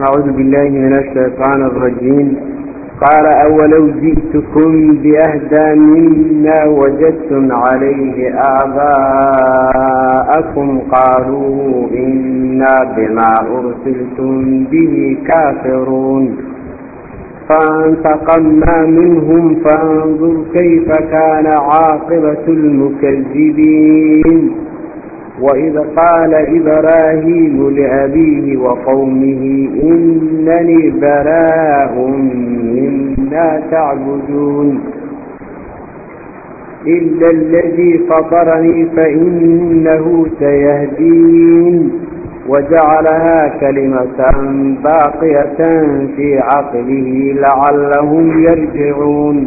أعوذ بالله من الشيطان الرجيم. قال أولو جئتكم بأهدى مما وجدتم عليه آباءكم قالوا إنا بما أرسلتم به كافرون. فانتقمنا منهم فانظر كيف كان عاقبة المكذبين. وإذ قال إبراهيم لأبيه وقومه إنني براء مما تعبدون إلا الذي فطرني فإنه سيهدين وجعلها كلمة باقية في عقله لعلهم يرجعون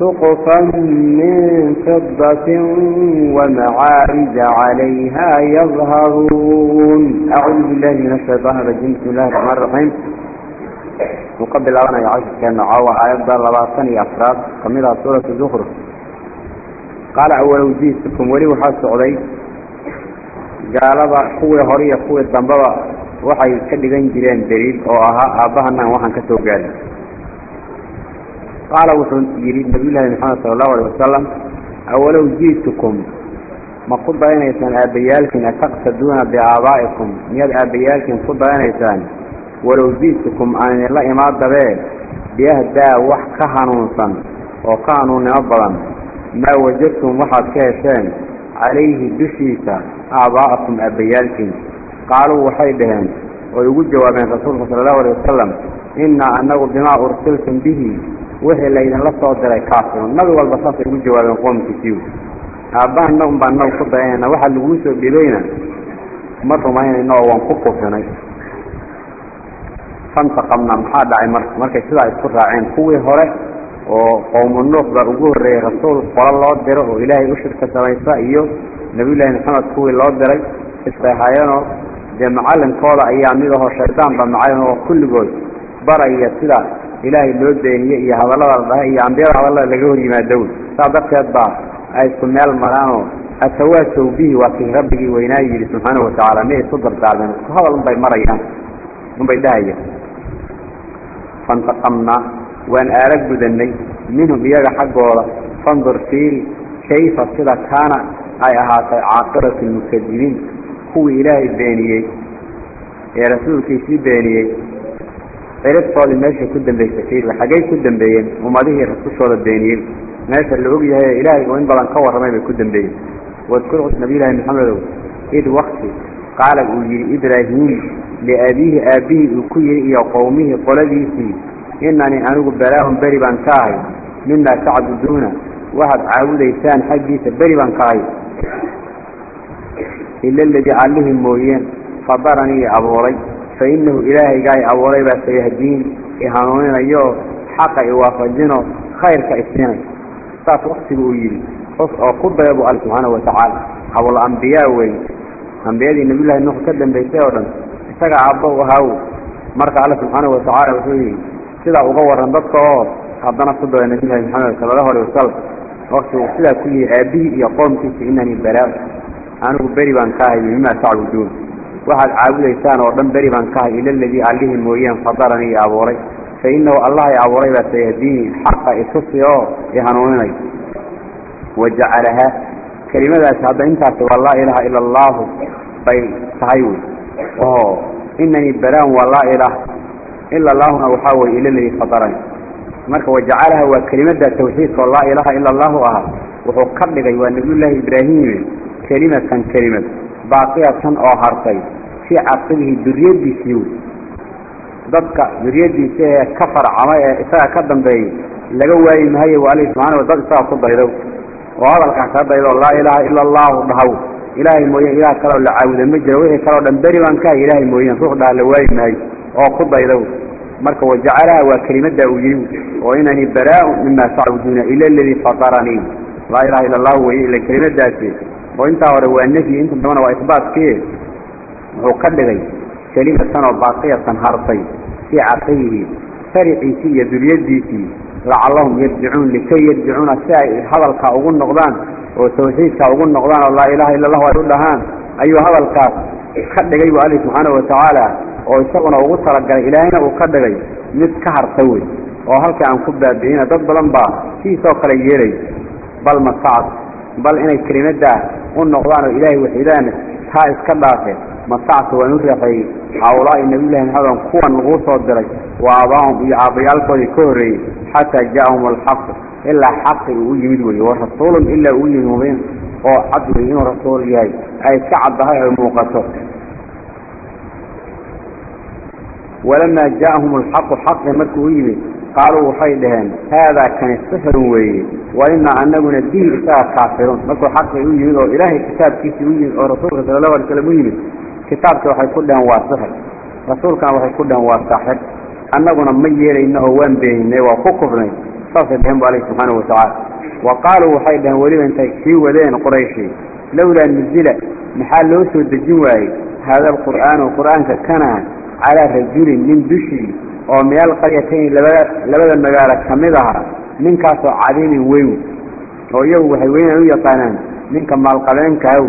سقفا من فضة ومعارج عليها يظهرون. أعوذ بالله من الشيطان الرجيم. بسم الله الرحمن الرحيم. وقبل أنا يعيش كان عاوة آيات لباطن أفراد. كملها سورة الزخرف. قال أول وجيستكم ولي وحاس سعودي قال قوة هورية قوة دنبابة waxay ka dhigan jireen daliil oo ahaa aabbahanaan waxaan ka qaala wuxuu yidhi nabiyullaahi maxamed sala allahu alay wasalam awalow ji'tukum ma ku dayanaysaan aabbayaalkiin ataqsaduuna biaabaa'ikum miyaad aabbayaalkiin ku dayanaysaan walow ji'tukum aan idinla imaadabee biyahdaa wax ka hanuunsan oo ka hanuunnimo badan maa wajadtum waxaad ka hesheen calayhi dushiisa aabaa'akum aabbayaalkiin qaaluu waxay dhaheen oy ugu jawaabeen rasuulku sala allahu alay wasalam innaa annagu bimaa ursiltum bihi wixii laydinla soo diray kaafirun nabi walba saasay ugu jawaabeen qoomkiisiiw aabbahanna un baan naw ku dayanayna waxaa laguu soo dhibayna ma rumaynayno oo waan ku kufinay fantaqamna maxaa dhacay marka? Markay sidaa isku raaceen kuwii hore oo qowmu nuux baa ugu horreeyey rasuul qolo loo diro oo ilaahay u shirka samaysa iyo nebiyullaahi maxamed kuwii loo diray. Isay haayeenoo dee macallinkooda ayaa mid ahoo shaydaan ba macallin oo kulligood baraya sida إلهي اللي دينيه إيه هذا الله إيه أنبياء هذا الله لقوه لما دول صادقت أتبع أي كنا المرانو التواسوا به وفي ربه وينايه سبحانه وتعالى. ميه صدر تعالى هذا لنبي مريان لنبي داية فانتقمنا. وأن أرق بدني. منهم إياه حقه فانظر فيه كيف صدا كان. أي أهات عاقرة المكذبين. هو إلهي البانيي يا رسول كيسي بانيه beeniyey ciribtoodii meeshay ku dambaysay fiirba xaggay ku dambeeyeen ummadihii rasushooda beeniyey meesha la og yahay ilaahay oo in badan ka warramay bay ku dambeeyeen wadkur nabiyullaahi maxamedow id wakti qaala uu yidhi ibraahiim liabiihi aabbihii uu ku yidhi iyo qowmihii qoladiisii inanii anigu baraahun beri baan ka ahay mimaa tacbuduuna waxaad caabudaysaan xaggiisa baan ka ahay ila aladii allihii mooyeen fadaranii فإنه إلهي جاي أولي بس يهدين إهانونين إيه أيوه حق إوافجينه خير كإثنين ساس وقتي بويل. قف أو قب يا أبو الله سبحانه وتعالى. أبو الأنبياء وي أنبياء دي نبي الله إنه قدم بيسيورا استقع عبده وهو. مرك على سبحانه وتعالى وحيه سيدا أغورا ضدقه حضنا صدر النبي محمد صلى الله عليه وسلم. وقت سيدا كله أبيه يقوم كيس إنني براء أنا بري بان كاهي بما تعبدون qoomkiisa inanii baraa anigu beri baan ka ahay mimaa tacbuduun waxaad caabudaysaan oo dhan beri baan ka ahay ila aladii allihii mooyeen fadaranii i abuuray فإنه الله يعوري سيهديني حق إسوسي يهنوني وجعلها كلمة هذا انت والله إله إلا الله في تهيوي أوه إنني بلان والله إله إلا الله أحاول إلى الذي فطرني مرك وجعلها وكلمة التوحيد والله إله إلا الله أها وهو قبل ونبي الله إبراهيم كلمة كلمة باقية أو هرطي في عقله دريد بسيول ضدك دريد سيه كفر عمايا إساء كدن بي لقوا إمهي وعليه سبحانه وضد إساء قد بيضو وهذا الحساب بيضو لا إله إلا الله بهو إلهي موين إله كلاو لعاود المجر وإيه كلاو دنبري وانكا إلهي موين روح ده لواي إمهي وقد بيضو marka wajacalaha waa kelimadda uu yidhi oo inani baraa'un mimaa tacbuduuna ila aladii fataranii laa ilaha ila allah weye ila وإنت هو النفي إنت دمنا وإثبات كيه وقدغي كلمة سنة باقية هارطي في عقيه. فرعي في ذريدي في. لعلهم يرجعون لكي يرجعون هذا الكاوغون نقضان وتوحيد كاوغون نقضان لا إله إلا الله ويقول لهان. أيها هذا الكاس قدغي وآله سبحانه وتعالى. ويساقنا وغطر الجل إلهنا وقدغي مد كهر سوي. وهلك عن كبدا بهنا ضد بلنبا في سوق ليري بل bal inay kelimadaa u noqdaan oo ilaahay waxidaan taa iska dhaafeen masacta waan u raaxeeyey hawlaai nabiyulahi maxadan kuwan laguu soo diray wa aabaahum iyo aabbayaalkoodii ka horreeyey xataa ja'ahum alxaqu ilaa xaqi uu u yimid weye wa rasuulun ilaa uu yimid mubiin oo cad wey inuu rasuul yahay ay ka caddahay ay muuqato. Walamaa ja'ahum alxaqu xaqi markuu u yimid qaaluu waxay dhaheen haadaa kani sixirun weeye wa inaa anaguna bihi isaga kaafiruun markuu xaqii u yimid oo ilaahay kitaabkiisii u yimid oo rasuulka sala allahu alay slam u yimid kitaabka waxay ku dhaheen waa sixir rasuulkana waxay ku dhaheen waa saaxir annaguna ma yeelayna oo waan beeninay waa ku kufnay saasay dhaheen bu aleh subxaanahu watacaala wa qaaluu waxay dhaheen weliba intay sii wadeen qurayshi lowlaa nuzila maxaa loo soo dejin waayey haada alqur'aanu qur'aanka kana calaa rajulin nin dushii oo meel qaryatayn labada labada magaalo kamida ninkaas oo cadini weyn oo iyagu waxay weyn u yaqaanaan ninka maalqabeenka ah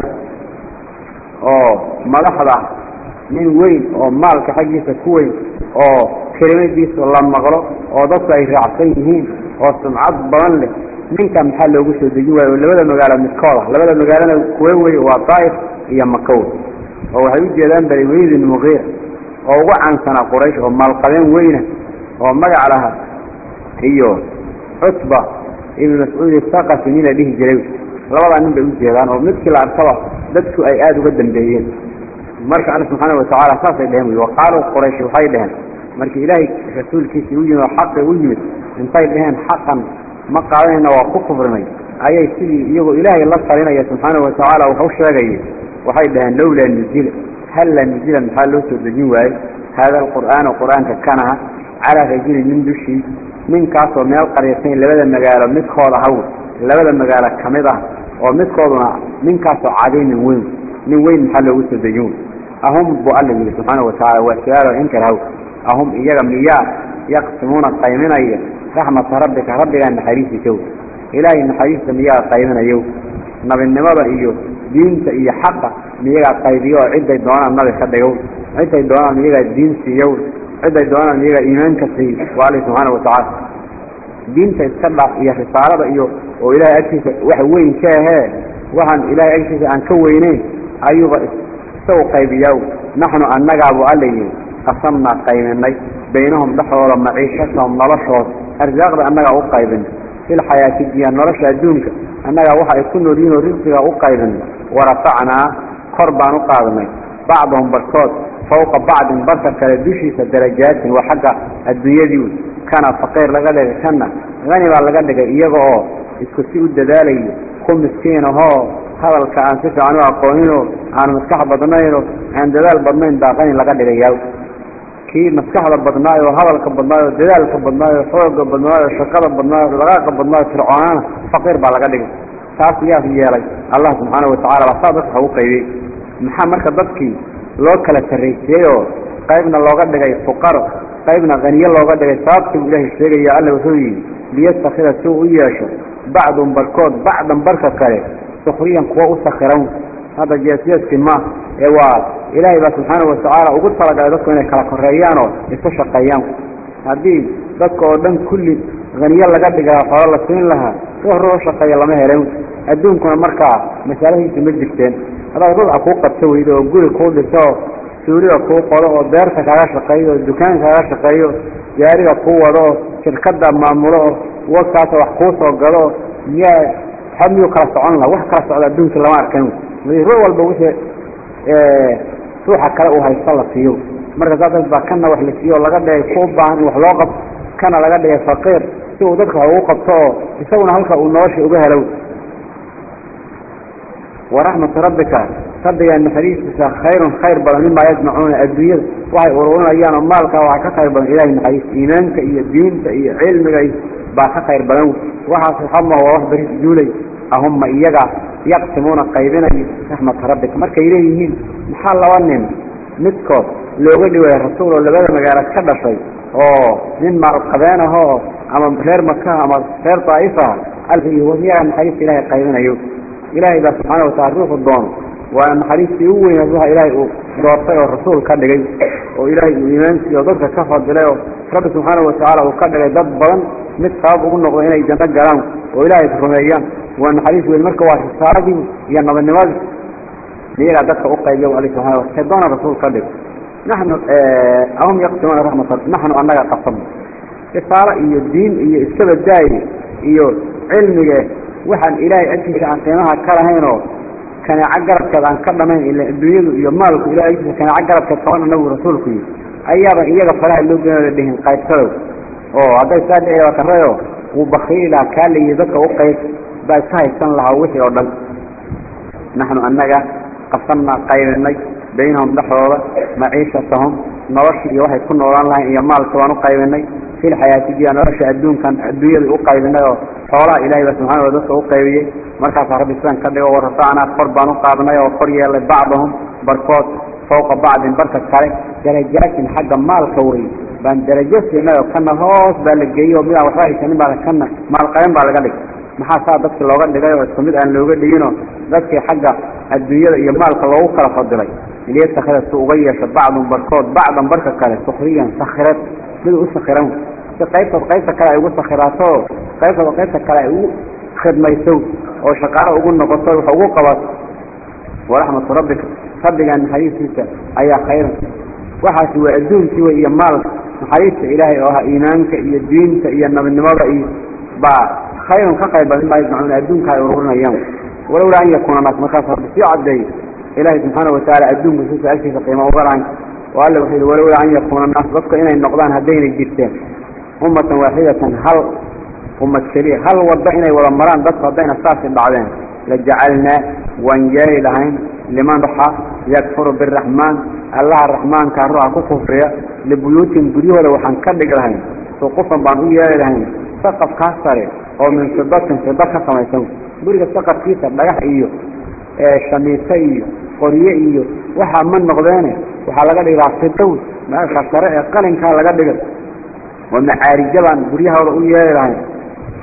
oo madaxda nin weyn oo maalka xaggiisa ku weyn oo kelimadiisa la maqlo oo dadku ay raacsan yihiin oo sumcad badan leh. Ninka maxaa loogu soo dejin waayo? Labada magaalo midkooda labada magaalana kuwe wey waa daa'if iyo makaw oo waxay u jeedaan bari weydin muqiir oo ugu caansanaa quraysh oo maalqabeen weyna oo magac laha iyo cutba ibn mascuud saqafi nin la dhihi jiray. Labadaa nin bay u jeedaan oo midkii la arkaba dadku ay aada uga dambeeyeen. Marka alla subxaana watacaala saasay dheheen wy waqaaluu quraysh waxay dheheen markii ilaahay rasuulkiisii u yimid oo xaqi u yimid intay dheheen xaqan ma qaadanayna waa ku kufrinay. Ayay sidii iyagoo ilaahay la talinaya subxaana watacaala wax u sheegayay waxay dhaheen lowlaa nuzila هل لا نزيل المحال له واي؟ هذا القرآن وقرآن ككنها على رجل من دوشي من كاس ومن القريتين لبدا مقالة مدخول حول لبدا مقالة كمدة ومدخولنا من كاس وعادين من وين؟ من وين محال له أهم بؤلم سبحانه وتعالى وسيارة إنك الهول أهم إيجا مليار يقسمون القيمين أيه رحمة ربك ربك أن حريث كو إلهي أن حريث مليار قيمين أيه nabinimada iyo diinta iyo xaqa miyagaa qaybiyo oo ciday doonaan nabi ka dhigow. Ciday doonaan iyagaa diin siiyow ciday doonaan iyagaa iimaanka siiy waa alla subxaana watacaala diinta iska dhaaf iyo risaalada iyo oo ilaahay agtiisa wax weyn ka ahee waxaan ilaahay agtiisa aan ka weyneyn ayuuba isagu qaybiyaa naxnu annagaabu alla yihi qasamnaa qayminay baynahum dhexdooda maciishatahum noloshooda arsaaqda annagaa u qaybin filxayaati dunya nolosha adduunka annagaa waxa ay ku nool yihiin oo risqiga u qaybin warafacnaa kor baan u qaadnay. Bacdahum barkood fawqa bacdin barka kale dushiisa darajaatin waa xagga adduunyadii kana faqiir laga dhigay kana hani baa laga dhigay iyaga oo isku si u dadaalayo ku miskiin ahoo hadalka aan si fiican u aqooninoo aan maskax badnaynoo aan dadaal badnayn baa qani laga dhigayaa kii maskaxda badnaayo hadalka badnaayo dadaalka badnaayo xooga badnaayo shaqada badnaayo dhaqaaqa badnaayo fircoonana faqiir baa laga dhigay. Taas yaa yeelay? Allah subxaana watacaala baa saa dadka u qaybiyey. Maxaa marka dadkii loo kala sarraysiyey oo qaybna looga dhigay fuqaro qaybna haniye looga dhigay? Sababtii buu ilaahay sheegaya alla wuxuu yidhi liyastakira si uu u yeesho bacdun barkood bacdan barka kale sukriyan kuwa u sakiran hadda jeesjeeski ma ee waa ilaahay baa subxaana watacaala ugu talagalay dadku inay kala koreeyaan oo isu shaqeeyaan. Haddii dadka oo dhan kulli haniyo laga dhigaa xoolo la siin lahaa ruux ruux shaqeeya lama helen adduunkuna markaa masaaladiisa ma jirteen. Haddaad ruuxa kuu qabto weydo oo guri kuu dhiso suuriga kuu qodo oo beerta kaaga shaqeeyo oo dukaanka kaaga shaqeeyo gaariga kuu wado oo shirkadda maamulo oo wagtaasa wax kuu soo gado miyaa miyuu kala socon laha wax kala socda adduunka lama arkan ruux walba wixii ruuxa kale uu haysto la siiyo marka saas baa kana wax la siiyo laga dhigay ku baahan in wax loo qabto kana laga dhigay faqiir si uu dadka ugu qabto oo isaguna halka uu nolosha uga helo waraxmatu rabbika rabbigaa naxariistiisa khayrun khayr badan mimaa yajmacuuna adduunyada waxay ururinayaan oo maalkaa waxaa ka khayr badan ilahay naxariis iimaanka iyo diinta iyo cilmiga baa ka khayr badan waxaas waxama waa wax beri duulay ahuma iyaga yaqsimuuna qaybinayo raxmata rabbika. Markay leeyihiin maxaa laba nin? Midkood looga dhiwaya rasuul oo labada magaalo ka dhashay oo nin maalqabeen ahoo ama reer maka ama reer daa'ifa iyaga naxariista ilahay qaybinayo. Ilaahay baa subxaana watacala ruuxu doono waana naxariistii u weyn ruuxa ilaahay uu doortay oo rasuul ka dhigay oo ilaahay uu iimaansiiyo dadka ka fadilay oo rabbi subxaana watacaala uu ka dhigay dad badan mid sabab ugu noqdo inay janno galaan oo ilaahay rumeeyaan waa naxariis weyn marka waa risaaladii iyo nabadnimadii iyagaa dadka u qaybiya ali subxana wa doona rasuul ka dhigo naxnu ahum yaqsimuuna raxmata naxnu annaga qasabna risaalo iyo diin iyo iskaba daaye iyo cilmige waxaan ilaahay agtiisa aan qiimaha ka lahaynoo kanaaco garabkeed aan ka dhamayn ila adduunyadu iyo maalku ilahay agtiisa kanaaco garabkeed kaban anagu rasuulku yihi ayaaba iyaga faraha loo gena dhihin qaybsadow oo hadday saa dhici watarayo wuu bakiilaa kaa layihi dadka u qayb بعد سايت كان لها وحي أردن نحن أنك قسمنا قيمناك بينهم دحرورة معيشتهم نرشي واحد كنا وران لها يمال كوانو قيمناك في الحياة دي نرشي الدون كان عدوية وقيمناك فولا إلهي سبحانه ودوسه وقيمي مركز عربي سبحانه كده أنا قربانو قابناك وقرية لبعضهم بركوت فوق بعض بركة كاري درجات حق مال كوري بان درجات ما يكون هوس بالجيو ميا وحاي كان ما كان مال قيم بالغلي maxaa saa dadki looga dhigay oo isku mid aan looga dhiginoo dadkii xagga adduunyada iyo maalka loogu kala fadilay? Liyatakida si uga yeesho bacdun barkood bacdan barka kale sukriyan sakireed mid u sakiran si qaybtood qaybta kale ay ugu sakiraato qaybtood qaybta kale ay ugu khidmayso oo shaqaalo ugu noqoto wax ugu qabato waraxmatu rabbika. Rabbigaa naxariistiisa ayaa khayran waxaasi waa adduunkii wey iyo maalka naxariista ilaahay oo ahaa iimaanka iyo diinta iyo nabadnimada iyo baa خير كقيب ما يجمعون أدونك يرون يوم. ولو لا يكون ما معك مكافر في عدي إلهي سبحانه وتعالى أدونك سوف ألفي فقيمة وبرعا وقال له حيث ولولا أن يكون الناس ضدك إنا النقضان هدين الجرتين أمة واحدة هل أمة شريع هل وضعنا ورمران ضدك وضعنا الساس بعدين. لجعلنا وانجالي لهين لمن رحى يكفر بالرحمن. الله الرحمن كان روح كفرية لبيوت بريوة لو حنكدق لهين وقفا بانوية لهين فقف كاسرين oo min fiddatin fidda ka samaysan guriga saqarkiisa dhagax iyo shamiise iyo qorye iyo waxaa ma noqdeene waxaa laga dhigaa fiddow meesha sare ee qalinkaa laga dhigay waa macaarija baan guryahooda u yeeli lahayn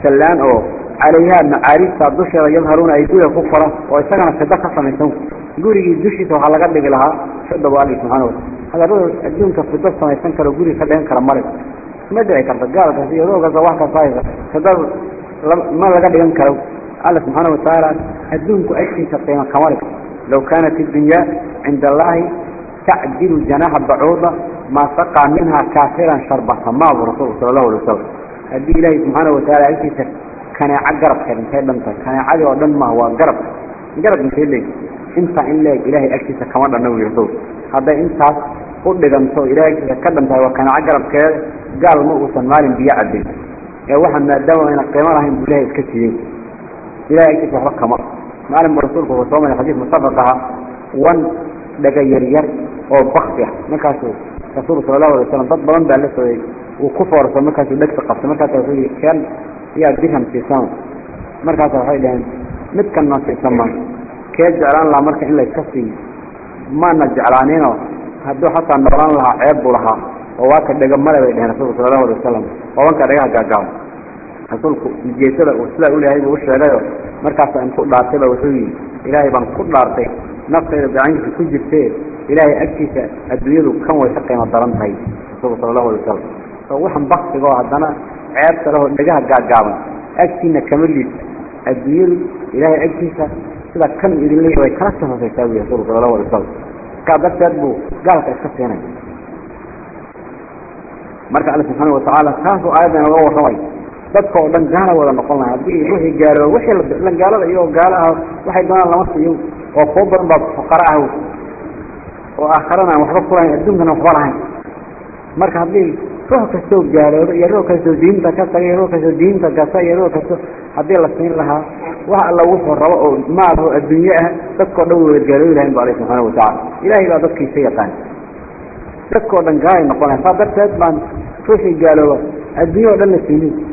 sallaan oo calayhaa macaarijtaa dusheeda yadharuuna ay guya ku furan oo isagana fiddo ka samaysan gurigii dushiisa waxaa laga dhigi lahaa fidda baa alli subxaana wataala hadaladood adduunka fiddo samaysan karo guriga ka dhigan kara male ما دعي كرت قال كثير لو قصة واحدة صايرة فدر ما لقى ديان كرو الله سبحانه وتعالى أدونك أشي تقيمة كمالك لو كانت الدنيا عند الله تعدل جناح بعوضة ما سقى منها كافرا شربة ما هو رسول صلى الله عليه وسلم. هذه إلهي سبحانه وتعالى أكثر كان عقرب كان كان كان عادي ودم هو قرب قرب من لي إنت إلا لا اله اكتس كمان نو هذا إنت قد دمتو إلهي كدمتها وكان عقرب كذلك قال ما وصل مال يا واحد ما دوا من القيامة هم بلاه كتير بلاه كتير رقمه ما لم برسوله وصوم الحديث مصدقها وان دقير ير أو بخته ما كاسو رسول صلى الله عليه وسلم ضد بلند على سوي وكفر صلى الله ما كاسو لك تقص ما كاسو في كان يا دهم في سام ما كاسو هاي لأن مت كان ناس يسمع كيد جعلان لا مرك إلا كسي ما نجعلانينه هدو حتى نبران لها عيب ولها وواك دغ ملبي دهن رسول صلى الله عليه وسلم وانك دغ غاغاو رسولك جيسده وسلا إلهي uu sheegay markaas aan ku dhaartay wuxuu yiri ilaahay baan ku dhaartay nafteeda gacanta ku jirtay ilaahay agtiisa adduunyadu kan way ka qiimo daran tahay rasuul sallallahu alayhi wasallam oo waxan baqtigo hadana ceeb kale oo dhagaha gaagaaban agtiina kama liidta adduunyadu ilaahay agtiisa sida kan idin leeyahay kala soo hoosaysaa rasuul sallallahu alayhi wasallam qaadad buu gaalka iska seenay marka alle subxaana watacaala taasoo aayaddan oga warramay. Dadka oo dhan gaala wada noqon laha haddii wixii gaalooba wixii la gaalada iyagoo gaalo ah waxay doonaan lama siiyo. Oo kuwo badan baa fuqara ah. Oo aakharana aan waxba kulahayn adduunkana waxba lahayn. Marka haddii ruux kastoo gaalooba iyo ruux kastoo diinta ka taga iyo ruux kastoo diinta gata iyo ruux kasto haddii la siin lahaa wax alla wuxuu rabo oo maal oo adduunye ah dadkao dhan wada gaaloobi lahayn bu alle subxaana watacala ilaahay baa dadkiisa yaqaan تكو دنقاي نقول حسابات تهدبان فوحي قالوا الدنيا ودن السنين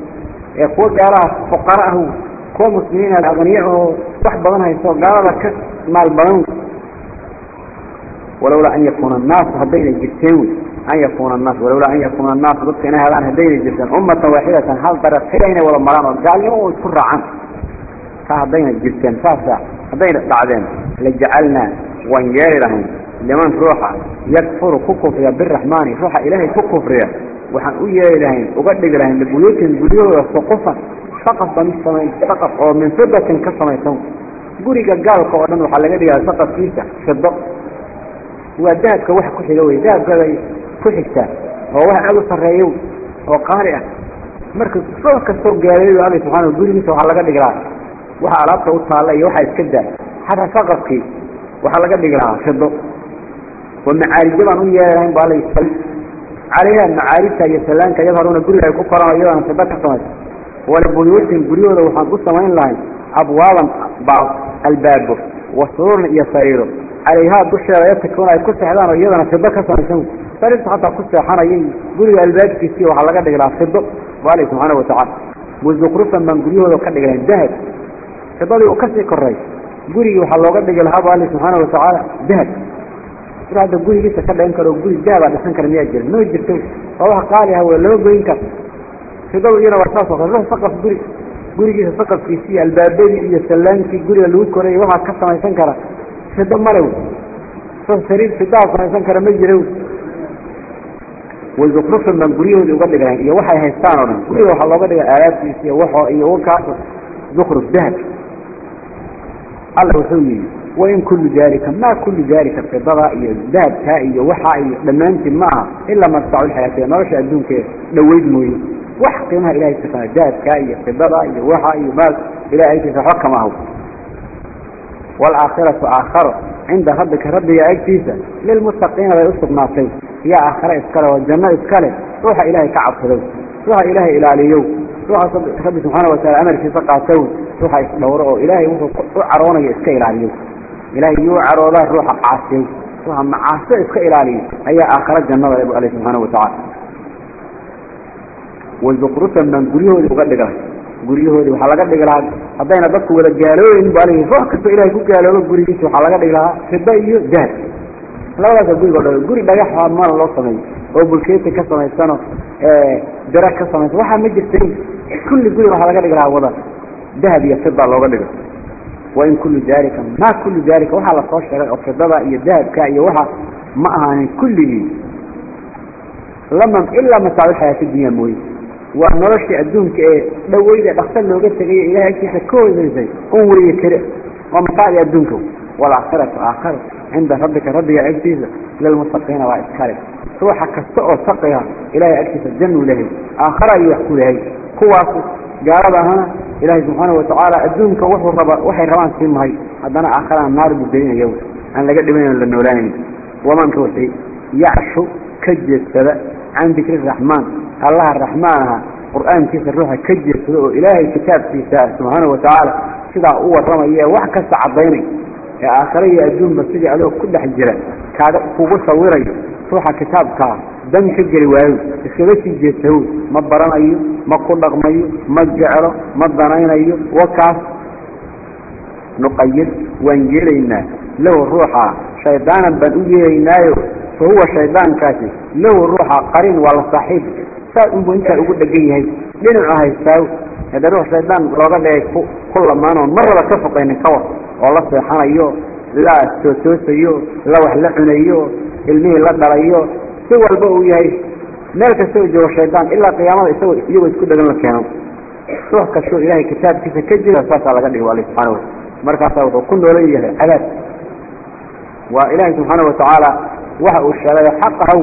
يقول قالا فقراءه كو مسلمين الأغنيعه تحبغن هيسو قالا لك ما البغن ولولا أن يكون الناس هدين الجتاوي أن يكون الناس. ولولا أن يكون الناس قلت إنها الآن هدين الجتا أمة واحدة هل ترد حلين ولا مرام قال يوم يكرر عنه فهدين الجتاوي فهدين بعدين. لجعلنا وانجار لهم. Liman ruuxa yakfuru ku kufriya biraxmaani ruuxa ilaahay ku kufriya. Waxaan u yeeli lahayn uga dhigi lahayn libuyuutin guryahooda suqufan saqaf baan u samayn saqaf oo min fidatin ka samaysan. Guriga gaalka oo dhan waxaa laga dhigaa saqafkiisa fido waa dahabka wax ku xiga wey dahabkabay ku xigtaa oo wax aad u sarreeyo oo qaali ah. Marka soo kastoo gaaleeyo alla subxaana gurigiisa waxaa laga dhigi lahaa waxa alaabta u taalla iyo waxaa iska daa. Xataa saqafkii waxaa laga dhigi lahaa fido ومعارج ما من يرين بالي سي عليها المعارف هي سلان كيظهرون كلها كفرا أيضا ثبت حصلت والبيوت البريود وحن قصة وين لاين أبوابا بعض الباب وسرور يسير. عليها دشة يتكون أي كل سحلان أيضا ثبت حصلت سوي فرد حتى قصة سحلان أيضا قلوا الباب في سيوة على قد إلى صدق بالي سبحانه وتعالى والزخرفا من قلوه وقد إلى الذهب. فضلوا كسر كريس قريه وحلوقات دجل هذا الله سبحانه وتعالى ذهب. Uu ka sii koray gurigii waxaa looga dhigi lahaa bu alle subxaana watacaala dahab ir hadda gurigiisa ka dhayn karo guri dahabaa dhisan kara miyaa jira ma jirto? Waa wax qaali ah w lama goyn karo. Fidadu iyana waa saas oo kale ruux saqaf guri gurigiisa saqafkiisi iyo albaabadii iyo sallaankii guriga lagu korayy waxaa ka samaysan kara. Fido malew sariir fidaha samaysan kara ma jira wazukrufan baan guryahoodi uga dhigahayn iyo waxay haystaan oo dhan. Guriga waxaa looga dhiga aalaabtiisa iyo waxoo iyo ka zukruf dahab. Alla wuxuu yihi wain kullu dalika ma kullu dalika fidada iyo dahabkaa iyo waxaa iyo dhammaantii maaha ilaa mataacu lxayaatiya nolosha adduunkeeda dhaweyd mooye wax qiimaha ilahay subxaana dahabkaa iyo fidada iyo waxa iyo maal ilahay agtiisa waxba kama aho waalaakhiratu aakharo cinda rabbika rabbiga agtiisa lilmuttaqiina bay usugnaatay yaa aakhare iskale waa janno iskale ruuxa ilaahay ka cabsadow ruuxa ilaahay ilaaliyow ruuxa rabbi subxaana wataala amarkiisa qaatow ruuxa isdhowro oo إلهي يو عروضه روح عاصي روح معاصي اسك إلالي. هي آخرة جنة ابو عليه سبحانه وتعالى. والبقرة من قريه وغلقه قريه وحلقة لقلها هدينا بكو ولا قالوين بأليه فوقت إلهي كو قالوه قريه وحلقة لقلها خبايه جهد لا لا تقول قريه قريه بيحها مال الله صمي وبالكيت كسمي السنة آه، درك كسمي وحا مجد سنين كل قريه وحلقة لقلها وضع. ذهب يصدع الله غلقه وإن كل ذلك ما كل ذلك وحا لصوش لغاية وكذبا يذهب كأي وحا معهن كله. لما إلا متاع حياة الدنيا موي. ونرشت أدوهم كأي لو إذا بختل لو قلت لي إلهي كيسا كوي زي زي. أولي كرئ ومتاع أدونكم والعصرة آخر عند ربك ربي أجتيز للمتقين وإذكارك روحك السؤال سقيا إلهي أجتيز الجن لهي آخر يحكو لهي. كواسو قالبها إلهي سبحانه وتعالى أدونك وحي ربان سيما هاي حدنا آخرا النار بالدلين يوم أنا لقد من النولاني. ومن توسي. يعشو كجي السبع عن ذكر الرحمن. الله الرحمن قرآن كيس الروح كجي السبع إلهي كتاب في سبحانه وتعالى. كذا هو الرمى وحكا سعضيني يا آخرية أدون مسجي عليه كل حجرة. كاد هو صوري. روح كتاب كار ka dan ka geli waayo iskaga sii jeedsawo ma baranayo ma ku dhaqmayo ma jeclo ma danaynayo wakaas. Nuqayid waan yeelaynaa lahu ruuxa shaydaanan baan u yeelaynaayo fa huwa shaydaankaasi lahu ruuxa qariin waa la saaxiib saa unbu intaa ugu dhegan yahay dhinacu haystaawo hade ruux shaydaan looga dhigay ku ku lamaanoon marraba ka foqaynin kawar oo la seexanayo la tootoosayo la wax la cunayo ilmihii la dhalayo si walba uu yahay meel kastoo joogo shaydaan ilaa qiyaamada isagoo iyagoo isku dhagan la keeno. Ruux kastoo ilaahay kitaabkiisa ka jira saasaa laga dhigo alle subxaana wa markaasaa wuxuu ku noolan yahay cadaab. Waa ilaahay subxaana watacaala waxa uu sheegay xaq ahaw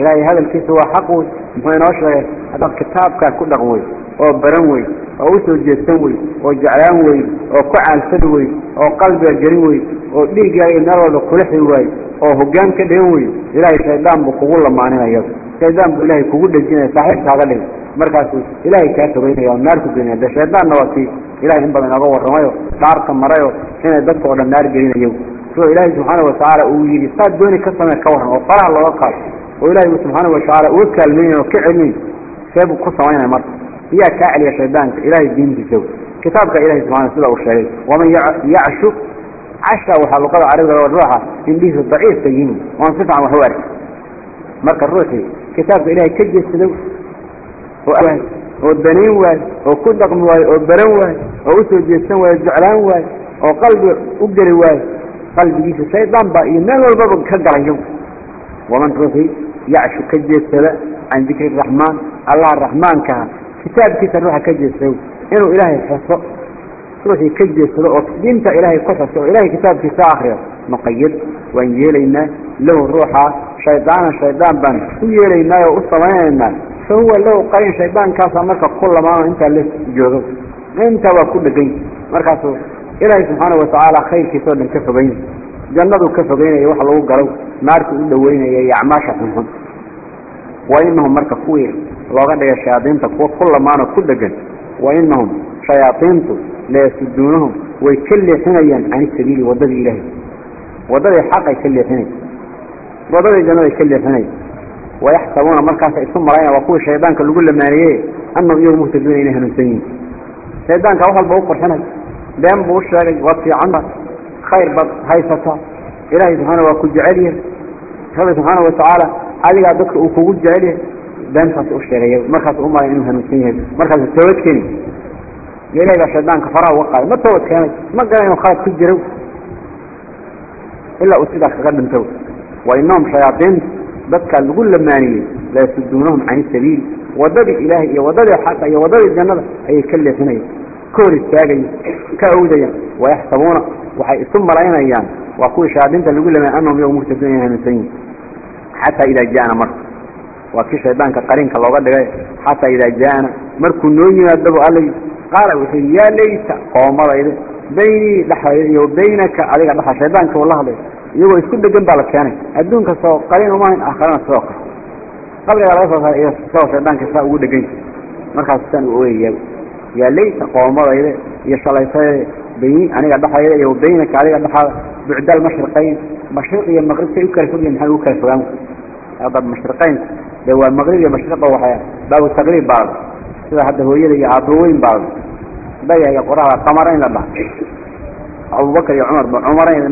ilaahay hadalkiisa waa xaq wey muxuu inoo sheegay? Haddaad kitaabkaa ku dhaqan wey oo baran wey oo usoo jeedsan wey oo jeclaan wey oo ku caalsadi wey oo qalbiga gelin wey oo dhiiggaaga meel walba kula xiri waayo oo hoggaan ka dhigan wey ilaahay shaydaan buu kugu lamaaninaya shaydaan buu ilaahay kugu dhejinaya saaxiibkaaga dhig markaasuu ilaahay kaa fogeynaya oo naar ku gelinaya de shaydaanna waa kii ilahay in badan inooga warramayo dhaarta marayo inay dadka oo naar gelinayo soo ilaahay subxaana watacaala uu yidhi saad dooni ka samee ka warran oo faraha looga qaado oo ilaahay subxaana watacaala uga kaalmeynaya oo ka celinayo see buu ku samaynaya marka iyaa kaa celiya shaydaanka ilaahay diintiisa kitaabka ilahay subxana sida uu sheegay waman yacshu casha waxaa luqada carabiga ruuxa indhihiisu daciifka yihiin oon si fiican wax u marka ruuxii kitaabka ilaahay ka jeedsado oo oo danayn waayo oo ku dhaqmi waayo oo baran waayo oo u soo jeedsan waayo jeclaan waayo oo qalbiga u geli waayo qalbigiisa shaydaan baa iyo meel walbaba ka galayo waman ruuxii yacshu ka jeedsada can dikri raxmaan allaha raxmaankaha كتاب كيسا روحا كجيسو. إنه إلهي حصو روحي كجيسو. دينتا إلهي قصص. إلهي كتاب كيسا آخر وإن يلينا له روحا شيطان شيطان بان. إنجيلينا وإصطوانينا فهو له قرين شيطان كاسا مركا كل ما أنت اللي جوزو. أنت وكل دين. مركاسو إلهي سبحانه وتعالى خير كتاب لن كفبين جندوا كفبين يوحى له قرو. نارك إلا وين يعماشا في وإنهم مركا كوير وغدا يا شياطين تقوى كل ما أنا كل جن وإنهم شياطين لا يسدونهم ويكل حنيا عن السبيل وضد إلهي وضد الحق يكل حنيا وضد الجنة يكل حنيا ويحسبون مركا ثم رأينا وقوة الشيطان كل قول لما ريه أنهم يوم مهتدون إليها نسيين كان كأوحى بوقر الحنج بين بوش راجل وطي عمر. خير بط هاي سطا. إلهي سبحانه وكل جعلية. رب سبحانه وتعالى ilaahay adigaa dadka uu kugu jecel beentaas u sheegay markaas u malay inuu hanuunsan yahay markaas toobad keeni ilahay baa shaydaanka faraha uga qaaday ma toobad keenay ma garan inuu khalad ku jiro ilaa uu sidaa kaga dhinto wa inahum shayaadiinta dadkaa lagu lamaaniyey layasuduunahum can isabiil waddadii ilaahay iyo waddadii xaqa iyo waddadii jannada ayay ka leexinaya ka hor istaagaya ka awdaya wayaxsabuuna waxay isu malaynayaan waa kuwii shayaadiinta lagu lamaaniyey annahum iyagu muhtaduuna inay hanuunsan yihin xataa idaa ja'ana marka. Waa kii shaydaanka qariinka looga dhigay xataa idaa ja'ana. Markuu noo yimaadaba alla qaala wuxuu yaa layta qoomadayda baynii dhexdayda iyo baynaka adiga dhexa shaydaanka uu la hadlay iyagoo isku dhegan baa la keenay adduunka soo qariin umahayn aakharana sidoo kale qabrigaa laga soo saaray isagoo shaydaanka saa ugu dhegan markaas saan u ooyaya yaa layta qoomadayda iyo shalaytayda bayni aniga dhexdayda iyo baynaka adiga dhexaada bucdaal mashriqayn mashriq iyo maqrib say u kala fogyahin maxay ugu kala fogaan hadda mashriqayn dee waa maqrib iyo mashriqa waxay baabu taqriib baa sida hadda hooyada iyo aaboweyn baa daya iyo qoraxda qamarayn la dhaha abubakar iyo cumar ba cumarayn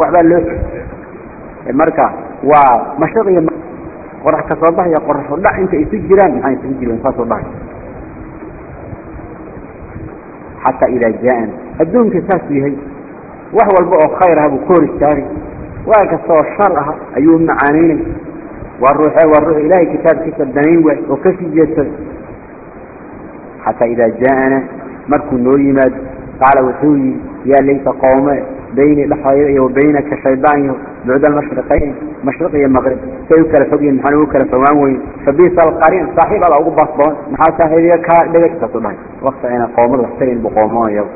waxbaa loo marka waa mashriq iyo qorax ka soo bax iyo qorax udhac inta isu jiraan maxay وهو البقى خيرها بكور التاري وكسوا الشرعها ايو معانين والروح والروح إلهي كتاب كتاب دنين وكفي جسد. حتى إذا جاءنا مركو نور ماد قال وحوي يا ليت قوم بين الحيرة وبينك شيبان بعد المشرقين. مشرق يا مغرب. سيوك الحبي محنوك الفوانوي فبيس القرين. صاحب العقوب بصبون. محاسا هذه كار لغة تصبعي وقت أنا قوم الحسين بقومان يوم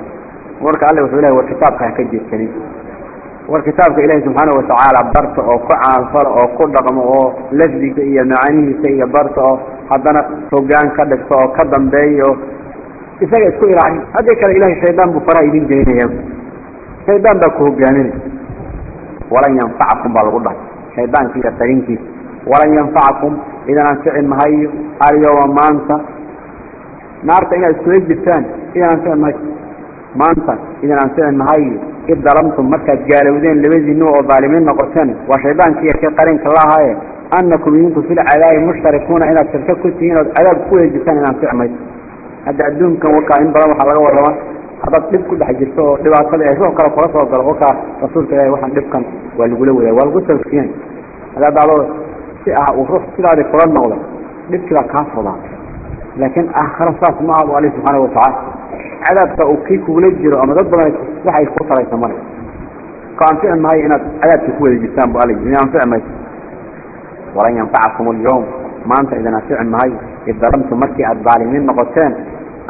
marka alle wuxuu ilahay war kitaabka ha ka jeedsanin war kitaabka ilaahi subxaana watacaala barta oo ku caanfala oo ku dhaqmo oo lafdiga iyo macanihiisa iyo barta oo haddana hogaan ka dhigto oo ka dambeeya oo isaga isku ilaali haddii kale ilahay shaydaan buu faraha idin gelinaya. Shaydaan baa ku hogaaminay walan yanfacakum baa lagu dhahay. Shaydaanka iyo tarinkiisa. Walan yanfacakum idan anfici mahayo alyawma maanta. Naarta inaad iskula jirtaan idan anfici mahayo maanta idan anfici mahayo id dalamtum markaad gaalowdeen labadiinna oo daalimiin noqoteen waa shaydaanki iyo kii qarinka lahaaye annakum idinku fil cadaabi mushtarikuuna inaad shirka ku tihiin ood cadaab ku wada jirtaan in anfici mayso hadda adduunkan wakaa in badan waxaa laga warrama. Haddaad dhib ku dhex jirto oo dhibaatadii ay ruux kale kula soo galo wakaa rasuulka ilahi waxaan dhibkan waa lagula wadaay waa lagu tawfiyan haddaad adoo si ah uu ruux sidaadii kula noqdo dhibkii baa kaa fudaa laakiin aakhira saas ma aha bu alle subxaana watacaala عذاب تأوكيك ونجره أما ذات بغانك وحي خطره يتمره قام فئن ما هي إنات عذاب تكوذي جسام بغالي إنان فئن ما هي. ولن ينفعكم اليوم. ما أنت إذن فئن ما هي. إذا رمت مكي أدبالي من مغتان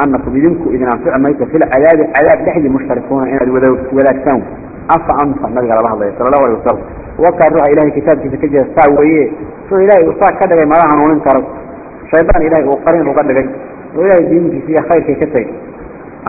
أنكم يدنكوا إذن فئن ما هي. في العذاب عذاب لحدي مشتركون إنات ولا كون أفا أنفا نجل الله الله يسر الله ويسر وكان روح إلهي كتاب كتاب كتاب كتاب كتاب إلهي؟ وصاك كده ما راح نقول انت إلهي وقرين وقرين. وإلهي دينك فيها خير كتاب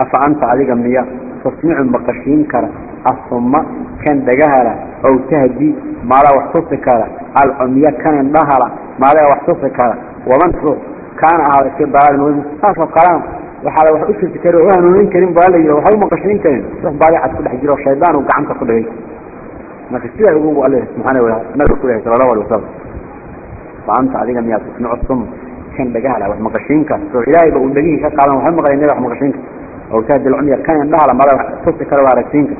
afa anta adiga miya tusmicu maqashiin kara asuma kan dhagahala ow tahdi maadaa wax tusi kara alcumya kan indhahala maadaa wax tusi kara waman ruux kaana ahaada iska dalaalin weyn saasoo kalena waxaada wax u tusi kari oo u hanuunin karin baa la yidhi waxba u maqashiin karin ruux baadicad ku dhex jiro shaydaan uu gacanta ku dhigay marka sidaa ugu alle subxaana wa nabiga ku lehay sala allahu alay wasalam fa anta adiga miyaa tusmicu sum kan dhagahala wax maqashiinka oo ilaahayba uu dhegihii ka qaadan waxba maqlay nabi wax tusi kara waa aragsiinka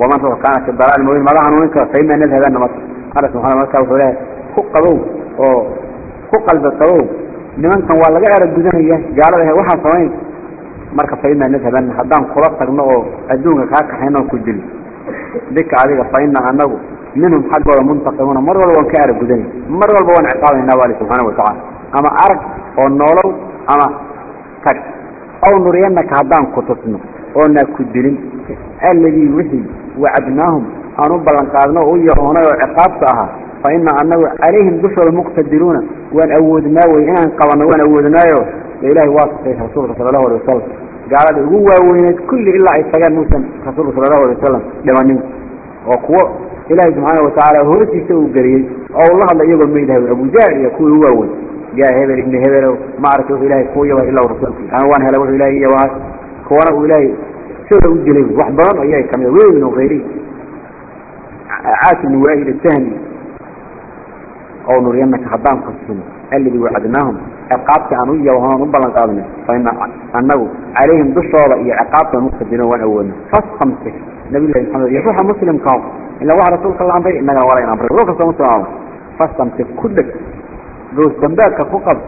waman ruux kaana fi dalaal mooyin mada hanuunin karo fa imaa nadhabanna marka. Alla subxana marka wuxuu leeyahay ku qabow oo ku qalbi qabow. Nimankan waa laga era gudanaya gaalada he waxaa samayn. Marka fa imaa nadhabanna haddaan kula tagno oo adduunka kaa kaxayno oo ku dil. Bika adiga fa ina anagu minhum xaggooda muntaqimuuna. Mar walba waan ka era gudanay mar walba waan ciqaabaynaa waali subxaana watacala ama arag oo noolow ama tag aw nuriyanaka haddaan ku tusno oonaa ku dilin alladii wixii wacadnaahum aan u ballan qaadno o u yahoonay oo ciqaabta ahaa fa ina anagu calayhim dushooda muqtadiruuna waan awoodnaa wey inaan qabanno waan awoodnaayo ilaahay waa tusay rasuulka sala allahu alay wasalam gaalada ugu waaweyneed kulli ilaa ay tagaan muusan rasuulka sala allahu alay wasalam dhimanin oo kuwo ilaahay subxaana watacaala hoostiisa uu geliyey oo ula hadla iyagoo meydhahay abujahl iyo kuwii ugu waaweyn جاء هبل ابن هبل معركة إلهي قوية وإلا ورسولك. أنا وأنا هلا وحي إلهي وعاد كوانا إلهي. شو لو جلي؟ وحبان وإياه كم يوين وغيري؟ عاتل وإلى الثاني أو نريم كخبان قصهم الذي وعدناهم. عقابت عنوية وهنا نبلا قابلنا فإن أنه عليهم دشرة إيا عقابت المقدرين والأولين فاستمسك نبي الله الحمد لله يروح مسلم كاو. إلا واحد رسول الله عن بيئ ملا ورين عن بيئ روح مسلم فاستمسك كلك. Fastamsik ku qab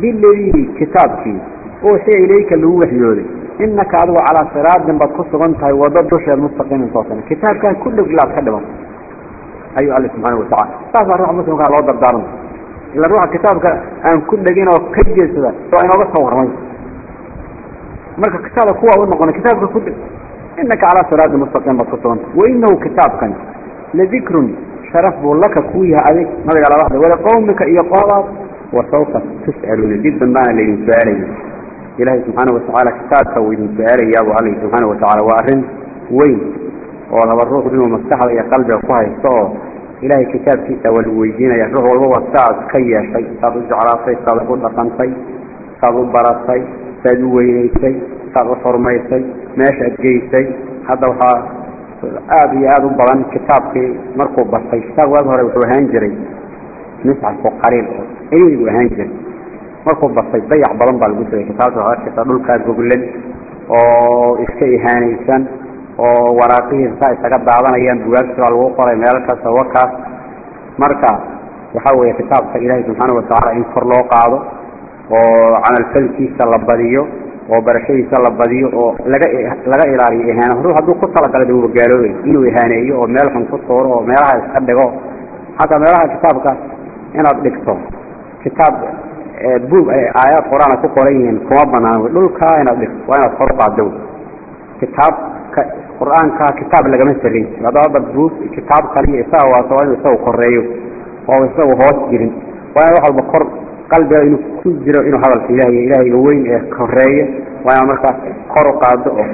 biladii kitaabkii uuxiya ilayka lagu waxyooday. Inaka adigu calaa siraadin baad ku sugan tahay wado dusheed mustaqiimin toosan kitaabkaa ku dheg ilaad ka dhiman. Ayuu alle subxaana watacala saasaa ruuxa muslimkaa loo dardaarma ila ruuxa kitaabka aan ku dhegin oo ka jeedsada waa inooga soo warmay. Marka kitaabka kuwaa u noqonay kitaabka ku dheg. Inaka calaa siraadin mustaqiim baad ku sugan tahay. Wainahu kitaabkan ladikrun شرف لك كويها عليك ماذا على واحدة. ولا قومك إيا قارب وسوف تسألون جدا ما لين سؤالي إلهي سبحانه وتعالى كتابك وإذن سؤالي يا أبو علي سبحانه وتعالى وأرن وين. ولا الروح إنه مستحض يا قلبي وقوها يستوى إلهي كتابك والويجين يا روح والله وستعد كي شيء. ترجع على شيء تقول لقم شيء تقول برا شيء تدوي شيء تقول حرمي شيء ماشي أتجي شيء هذا أبي هذا بلان كتاب في مركو بسيط استوى ظهر وهانجري نفع الفقرين أي وهانجري مركو بسيط ضيع بلان بالجزء كتاب هذا كتاب دول كاز جوجلن أو إسكي هانيسن أو وراقي إنسان استجد بعضنا يان جوجلس والوقر إمالك سوكا مركا يحوي كتاب إلهي سبحانه وتعالى إن فرلو قاعدو وعن الفلكي سلبريو oo barashadiisa la badiyo oo laga laga ilaaliyo ihaano ruux hadduu ku talagalay uu gaaloobay inuu ihaaneeyo oo meel xun ku tuuro oo meelaha iska dhigo xataa meelaha kitaabka inaad dhigto kitaab buug ay aayaad qur-aan ku qoran yihiin kuma banaan dhulkaa inaad dhigto waa inaad kor qaado kitaabka qur-aanka kitaab lagama sarin hadda buug kitaab kaliya waato waa inuu isagu koreeyo oo isagu hoos jirin waa wax walba kor قلبه إنه كذر إنه هذا الإله إله وين كريه ويا مرقى خرق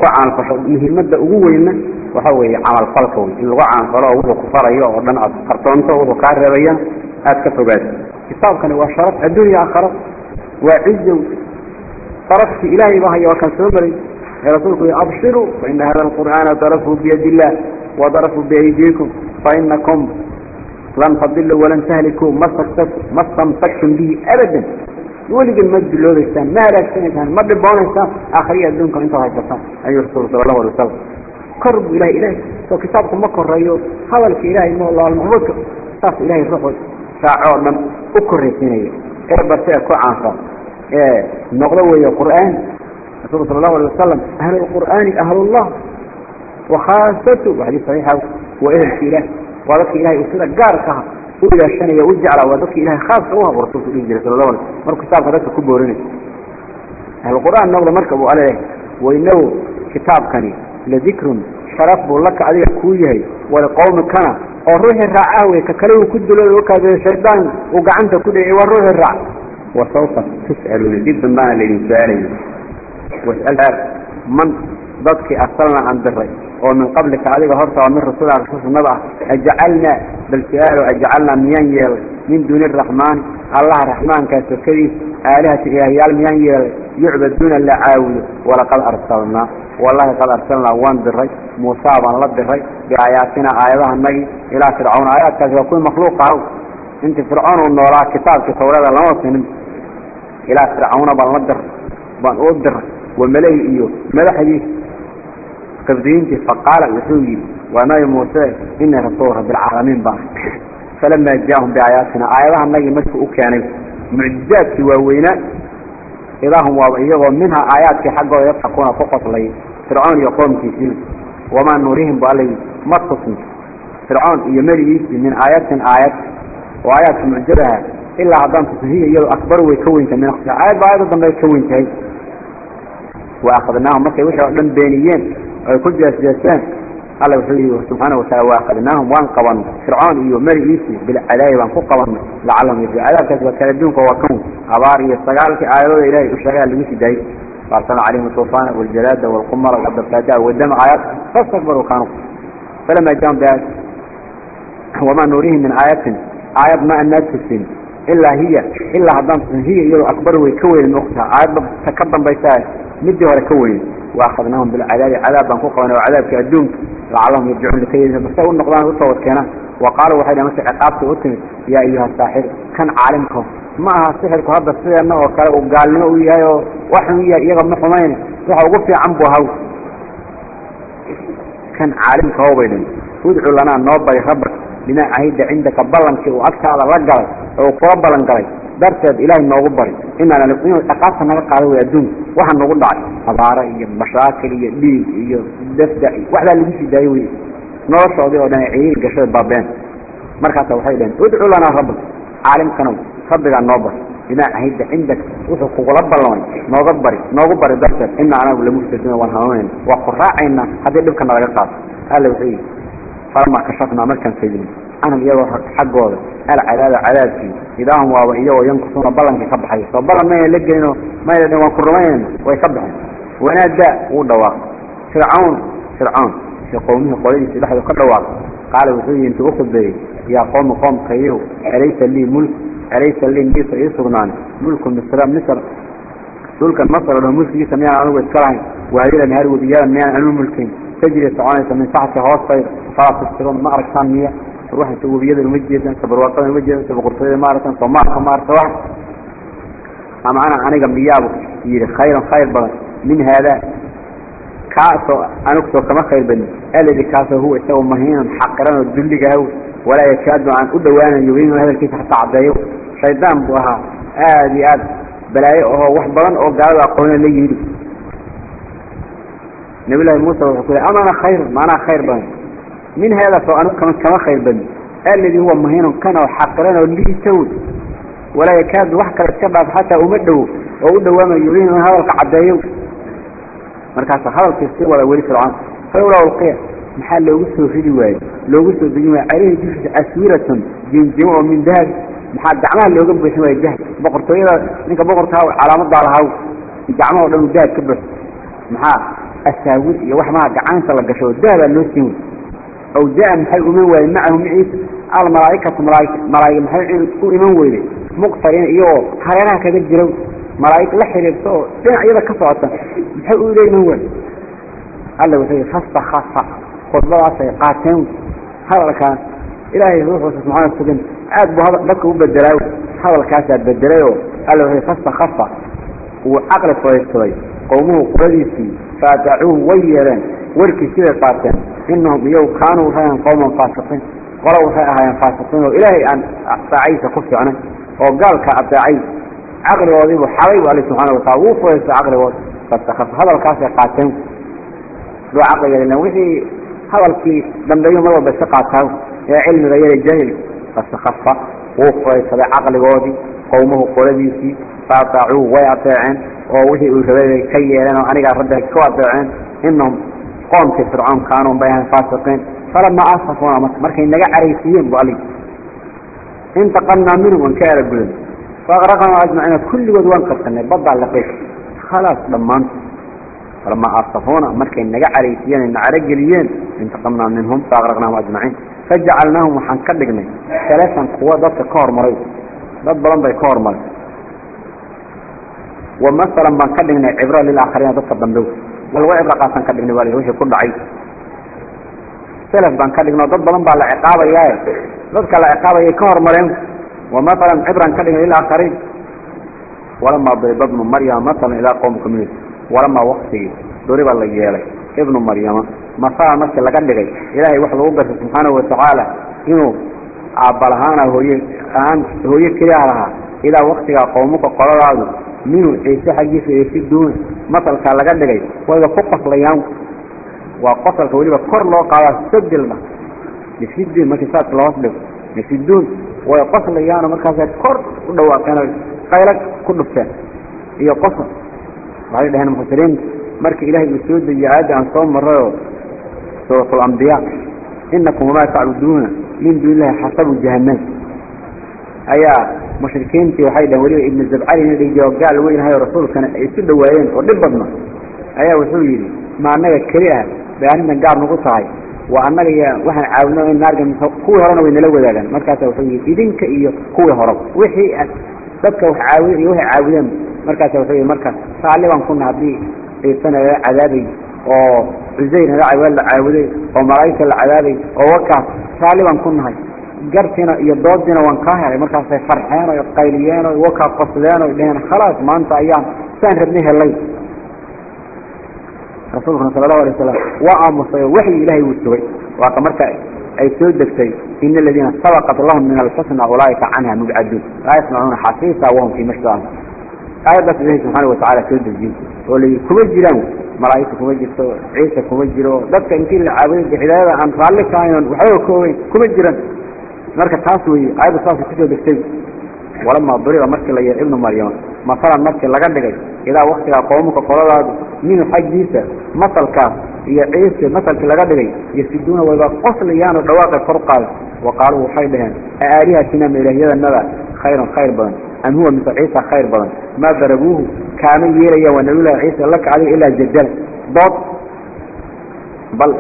قاع الفصل مهما مدأ وين وهو عمل فلكه الغاع فلا هو كفر يوم من أفترنته هو كاربيا أكثر بعد كتاب كان وشرف الدنيا آخرة وعز طرف في إله الله وكان سمري رسولك أبشروا فإن هذا القرآن درسوا بيد الله ودرسوا بأيديكم فإنكم lan tadilu walan tahlikuu ma stamsaktum bihi abadan. Weligan ma diloobaysaan ma halaagsanaysaan ma dhiboonaysaan aakhriya adduunka intaad haysataan ayuu rasuulku sala allahu alay wasalam kor buu ilahay ilahay soo kitaabku ma koreeyo hadalka ilaahay ma laalmaxmuudka saas ilahay ruuxu saaco oo dhan u korraysiinaya ee bartee ku caansan ee noqdo weeye qur'aan rasuulka sala allahu alay wasalam ahlu lqur'aani ahlullah wakhaasatu xadiis saxiixa waa ehelki ilaah waa dadka ilahay uu sida gaarka ah u ilaashanaya u jecla waa dadka ilahay khaaska u habo rasuulku dhihi jiray sala allahu alay markuu kitaabka dadka ku boorinay ahlu qur'aan noqdo marka buu ale wainahu kitaabkani ladikrun sharaf buu laka adiga kuu yahay waliqowmikana oo ruuxii raacah wey ka kale uu ku dulo wakaas shaydaan uu gacanta ku dhigay waa ruuxii raac. Wasawfa tus'aluuna dib dambaana laydin su'aalaya was'al man ضدك أرسلنا عن بري. ومن قبلك عليك هرطة ومن رسول رسول النبع أجعلنا بالسؤال وأجعلنا ميان يلي من دون الرحمن. الله الرحمن كالسكري آلهة إلهيال الميان يلي يعبد دون الله عاوله ولقد أرسلنا. والله قد أرسلنا وان بري. مصابا الله بري. بآياتنا آياتها النبي. إلى فرعون. آيات كذا يكون مخلوق أو أنت فرعون والنوراء كتاب كتورة لنوصن إلى فرعون بان لب بان أدر. ومليه إيوه. ماذا حديث. قبضينتي فقال يسوي وأنا يا موسى إن رسول رب بار. فلما جاءهم بآياتنا آياتها النبي مشكو أكياني معجزات ووينا. إذا هم وإيغوا منها آيات حقه يضحكون فقط لي فرعون يقوم في سلم وما نريهم بألي ما فرعون يمري من آيات آيات وآيات معجزها إلا عظام تسهيه يلو أكبر ويكوينك من أخشى آيات بآيات ضمن يكوينك وأخذناهم مكي وشعر من بينيين أي كل جاس جاسان الله وحيه سبحانه وتعالى وأخذناهم وانقبنا فرعون إيو مرئيسي بالعلاية وانقبنا لعلهم يرجع. عذاب كتب كالدون فوكون أباري الصقالة آيوه إلهي أشغال لمسي داي. فأرسل عليهم الطوفان والجلادة والقمر والعبد الفاتحة والدم آيات. فاستكبروا كانوا. فلما جاءوا بآيات. وما نوريهم من آيات. آيات ما أنات في السن. إلا هي. إلا عظام هي يلو أكبر ويكوي النقطة آيات تكبر بيتاش مدي ولا كوي. وأخذناهم بالعذاب عذابا فوقنا وعذاب كأدون لعلهم يرجعون لكي بس أول نقضان وصوت كنا وقالوا وحيدا مثل عقابته أتمت يا أيها الساحر كان عالمكم ما aha sixirku hadda sideena oo kale uu gaalnimo u yahay oo waxan yahay iyaga ma xumayn waxa ugu fiican buu haw kan caalimka oo bay dhin udcu lana noo bari rabbak bima ahida درتد إلى ما غبر إن أنا نقول أقاصة ما قالوا يا دم واحد نقول له حضارة هي مشاكل هي دي هي دفدة واحد اللي مش دايوي نور صعودي وده عيل قشر بابين مركز وحيدا ادعوا لنا رب عالم كنوا خبر عن نوبر هنا عيد عندك وصف قلب بلوان ما غبر ما غبر درتد إن أنا ولا مستدين وانهاين وقراءنا هذا اللي كنا رقاص قال وحيد فلما كشفنا مركز سيدنا أنا عنهم يضع على على عذابك إذا هم وإياه ينقصون بلنك كبحي بلن ما يلقينه ما يلقينه وكرمين ويكبحين ونادى ودواق فرعون فرعون. في قومه قولي سلاحه كدواق قال وسوي أنت أخذ بي يا قوم قوم خيره. أليس لي ملك؟ أليس لي ميسر يسغنان إيه ملك مصر. مصر ملك مصر وملك يسمى عنه ويسكرعين وعليلا نهار وديالا ميان عنه ملكين. تجري سعانة من تحت هوا الصير فلا تسترون ما أركان مياه aragtaan ruuxanta webiyadan uma jeedaan sabarwaaqadan uma jeedaan aragtaan soomaalka ma aragta wax. Ama ana aniga miyaabu yidhi khayran khayr badan min haadaa kaasoo anugtoo kama khayr badnin aladi kaasoo huwa isagoo mahiinan xaqiran oo dulliga walaa yakaadu aan u dhowaanayo inuu hadalkiisa xataa caddeeyo. Shaydaan buu ahaa aada iyo aad balaayo ahoo wax badan oo gaalada aqoona la yidhi. Nabi llaahi muuse wuxuu ku yidhi ama ana khayr ma anaa khayr badan min haadaas oo anigu kama khayr badnin aladi huwa mahiinun kan oo xaqiran oo liitow walaa yakaadu wax kale iska dhaaf xataa uma dhowo oo u dhowaamayo inuu hadalka caddeeyo. Markaas hadalkii sii wada weli fircoon. Falowlaa ulqiya maxaa loogu soo ridi waayey loogu soo dejin waayey caleyhi dushiisa aswiratun jinjimo oo min dahab. Maxaa gacmaha looga buuxin waayey dahab? Boqortooyada ninka boqorkaa calaamadaa lahaw gacmaha o dhan uu dahab ka buux maxaa asaawir iyo wax maha gacanta la gasho oo dahabaa loo siin wey aw jaa maxay iman waayey macahu maciisa almalaaikatu malaaik malaaig maxay u iman weyday muqtarina iyagoo hareeraha kaga jira malaa'ig la xiriirta oo dhinacyada ka socota maxay u ila iman waay alla wuxuu yihi fastakhafa khudbadaasay qaateen hadalkaan ilaahay ruuxuusa subxaana sugan aad buu dadka u bedelaa hadalkaasaa bedelay oo alla wuxuu yihi fastakhafa wuu caqli fadaysaday qowmuhu qoladiisii faatacuuhu way yeedheen warkii siday qaateen inahum iyagu kaanuu rayan qowman faasiqiin. Qola waxay ahaayeen faasiqiin oo ilaahay aan saacayiisa ku ficnay oo gaalka adeecay caqligoodiibuu xalay bu alle subxaana watacala wuu furaysta caqligood. Fastakaf hadalkaasay qaateen. Doo caqliga ilan wixii hadalkii dambeeyo mar walba iska qaataa ee cilmiga yare jaahil. Fastakhafa wuu furaysaday caqligoodii qowmuhu qoladiisii. Faataacuu way adeeceen oo wixii uu rabay bay ka yeeleen. Oo anigaa rabbi ku adeeceen inahum قوم في فرعون كانوا بيان فاسقين. فلما أصفونا مركين لقى عريسيين بألي انتقلنا منهم كارب قلن فأغرقنا أجمعنا كل ودوان قلتنا بضع لقيت خلاص لما فلما أصفونا مركين لقى عريسيين إن عرقليين انتقلنا منهم فأغرقنا أجمعين. فجعلناهم وحنكلقنا ثلاثا قوة ضد كور مريض. ضد بلنبي كور مريض. ومثلا ما كدقنا عبرة للآخرين ضد الضمدوث baan ka dhignay cibro lilaakariina dadka dambe lagu cibro qaasaan ka dhignay waa wixii ku dhacay. Salaf baan ka dhignay dad badan baa la ciqaabayaaye dadka la ciqaabayay ka hormareen. Wa masalan cibran ka dhignay lilaakariin walamaa duriba ibnu maryama masalan ilaa qowmi community walamaa waktigii duriba la yeelay. Ibnu maryama masalan markii laga dhigay ilaahay wax lagu gashay subxaanahu watacaala inuu aabbalahaana hooye ahaan hooye keliya lahaa ilaa waktigaa qowmuka qoladaadu minhu ciise xaggiisa yasiduuna masalkaa laga dhigay? Wayba ku qoslayaan. Waa qosalka weliba kor loo qaadaa sadilna yasiduun markii saas loos dhigo. Yasiduun way qoslayaanoo markaasay kor u dhawaaqeen qaylo ku dhufteen. Iyo qosol. Waxay dhaheen mufasiriinta markii ilaahay uu soo dejiyey aayadda aan soo marrayoo suuratu alambiyaa inakum wamaa tacbuduuna min duuni illahi xasabu jahanam ayaa mushrikiintii waxay dhaheen weliba ibnu zabcali ina dhihi jiro gaal weynahayoo rasuulkana ay isu dhawaayeen oo dhib badna. Ayaa wuxuu yidhi ma annaga keli ah bay arrintan gaar nagu tahay. Waa annaga iyo waxaan caawino in naarga kuwii horena way nala wadaagaan. Markaasa wuxuu yidhi idinka iyo kuwii horeba wixii dadka wax caawiyen iyo waxay caawiyeen. Markaasa wuxuu yidhi marka raalli baan kuna haddii ciisana laga cadaabay oo cusayr naga la oo malaa'igta la cadaabay oo wakaas raalli baan ku nahay gartiina iyo doodiina waan kaa helay. Markaasay farxeen o qayliyeen o wakaa qosleen o dheheen khalaas maanta ayaan saan rabnay helay. Rasuulkuna sala allahu alay wasalam waa aamusay waxyi ilaahay wuu sugay. Waa ka marka ay soo degtay ina aladiina sabaqat lahum min alxusna ulaaika canha mubcaduun laa yasmacuuna xasiisa wahum fii mashtaan aayaddaas ilahi subxaana watacala soo dejiyey oo layihi kuma jiraan. Malaa'igta kuma jirto ciise kuma jiro dadka intii la caabuday hidaayada aan raalli ka ahayn waxba ka ogeyn kuma jiran marka taas weeye aayadda saasay ku soo degtay walamaa duriba markii la yeer ibnu maryama masalan markii laga dhigay idaa waktigaa qoomuka qoladaadu minhu xaggiisa masalkaas iyo ciise masalkii laga dhigay yasiduuna wayba qoslayaan oo dhawaaqay kor qaada. Wa qaaluu waxay dhaheen aalihatina ma ilaahyadanada khayrun khayr badan. Am huwa mise ciisa khayr badan? Maa darabuuhu? Kaama yeelayaan waa nabiyullahi ciisa laka adiga ilaa jadala dood bal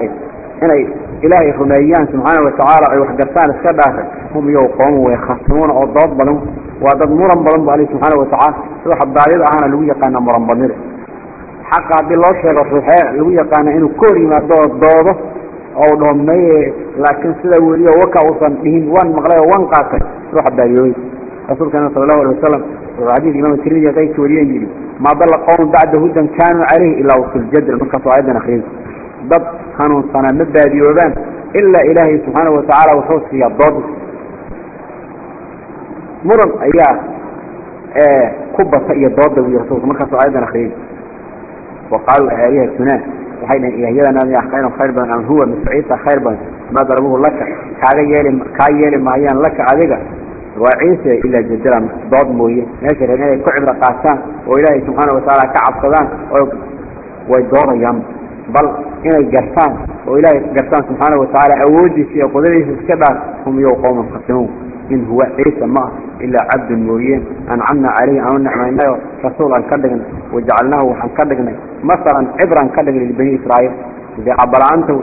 inay ilaahay rumeeyaan subxaana watacaala ay waxgartaan iska dhaafay. Hum iyow qoomu way khasimuuna oo dood badan waa dad muran badan bu ali subxaana watacaala ruuxa baadida ahaana lagu yaqaana muran badnida xaqa haddii loo sheego ruuxee lagu yaqaana inuu ka hor yimaado oo doodo oo u dhaho maye laakiin sida weliyo waka uusan dhihin waan maqlay oo waan qaatay ruuxa baadiyoobay rasuulkeena sala allahu alay wasalam wuxuu xadiis imaam tirmidi qaybka wariyeen yidhi maa dalla qowmun bacda hudan kaanuu calayhi ilaa usuljadl markaasuu aayaddan akriyay dad hanuunsanaa ma baadiyoobaan ilaa ilaahay subxaana watacaala wuxuu siiyaa dood muran ayaa ku bata iyo dooda wiy rasulka markaasuu aayaddan akriyay wa qaaluu aalihatunaa waxay dhaheen ilaahyadanaa khayran khayr badan am huwa mise ciisa khayr badan maa darabuhu laka kaaga yeeli kaa yeeli maayaan laka adiga waa ciise ilaa jadalan dood mooye meesha reer inay ku cibro qaataan oo ilaahay subxaana watacaala ka cabsadaan way doodayaan بل إن الجرسان وإلهي الجرسان سبحانه وتعالى أودي في قدره السبع هم يوقوم الخسمون إن هو ليس ما إلا عبد مريم أنعمنا عليه أو نعميناه رسولا كدقنا وجعلناه وحن كدقنا مثلا عبرا كدقنا لبني إسرائيل. إذا عبر عنه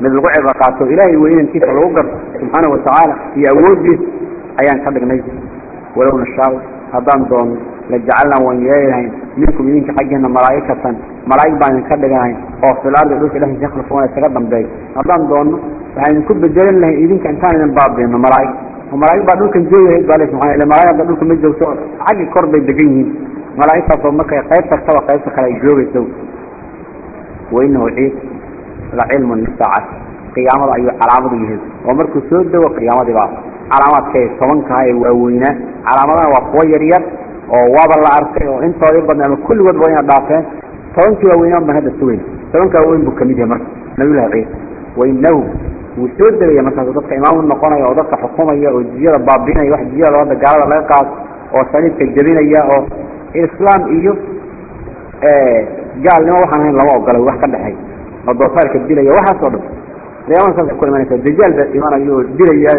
من القعب قاتوا إلهي وإن انتي الوقر سبحانه وتعالى. يأودي أيان كدقنا ولو نشاء هذا دون لجعلنا وإياهين منكم منك حقنا مرايكة malaa'ig baan idinka dhiganahayn oo filardi dhulka ilahay yakhlifuuna isaga dambeeyo haddaan doonno waxaan idinku bedelin lahayn idinka intaan idin baabiino malaa'ig. Malaa'ig baa dhulkan joogi lahayd baa le subxana illa malaa'ig hadda dhulka ma joogto. Xaggii kor bay degan yihiin. Malaa'igtaasoo markay qayb tagtaba qaybta kale ay joogayso. Wainahu ciis la cilmun lisaacati qiyaamada ayuu calaamadu yahay oo markuu soo dego qiyaamadii baa calaamaadkay tobankaha ee waaweynaa calaamadaha waa kuwo yaryar oo waaba la arkay oo intoodii badna ama kulligood ba ina dhaafeen tobankii waaweynaan baan hadda sugayn. Tobankaa waaweyn buu ka mid yahay marka. Nabiyullahi ciisa wainahu wuu soo degaya markaasu dadka imaam noqonaya oo dadka xukumaya oo jiyada baabinaya wax jiyada hadda gaalada laga qaado oo saliibka jebinaya oo islaam iyo gaalnimo waxaan ahayn lama ogola wax ka dhexay oo doofaarka dilaya waxaasoo dhan. Qiyaamada saas ku imanaysa dajaal baa imanayo oo dilaya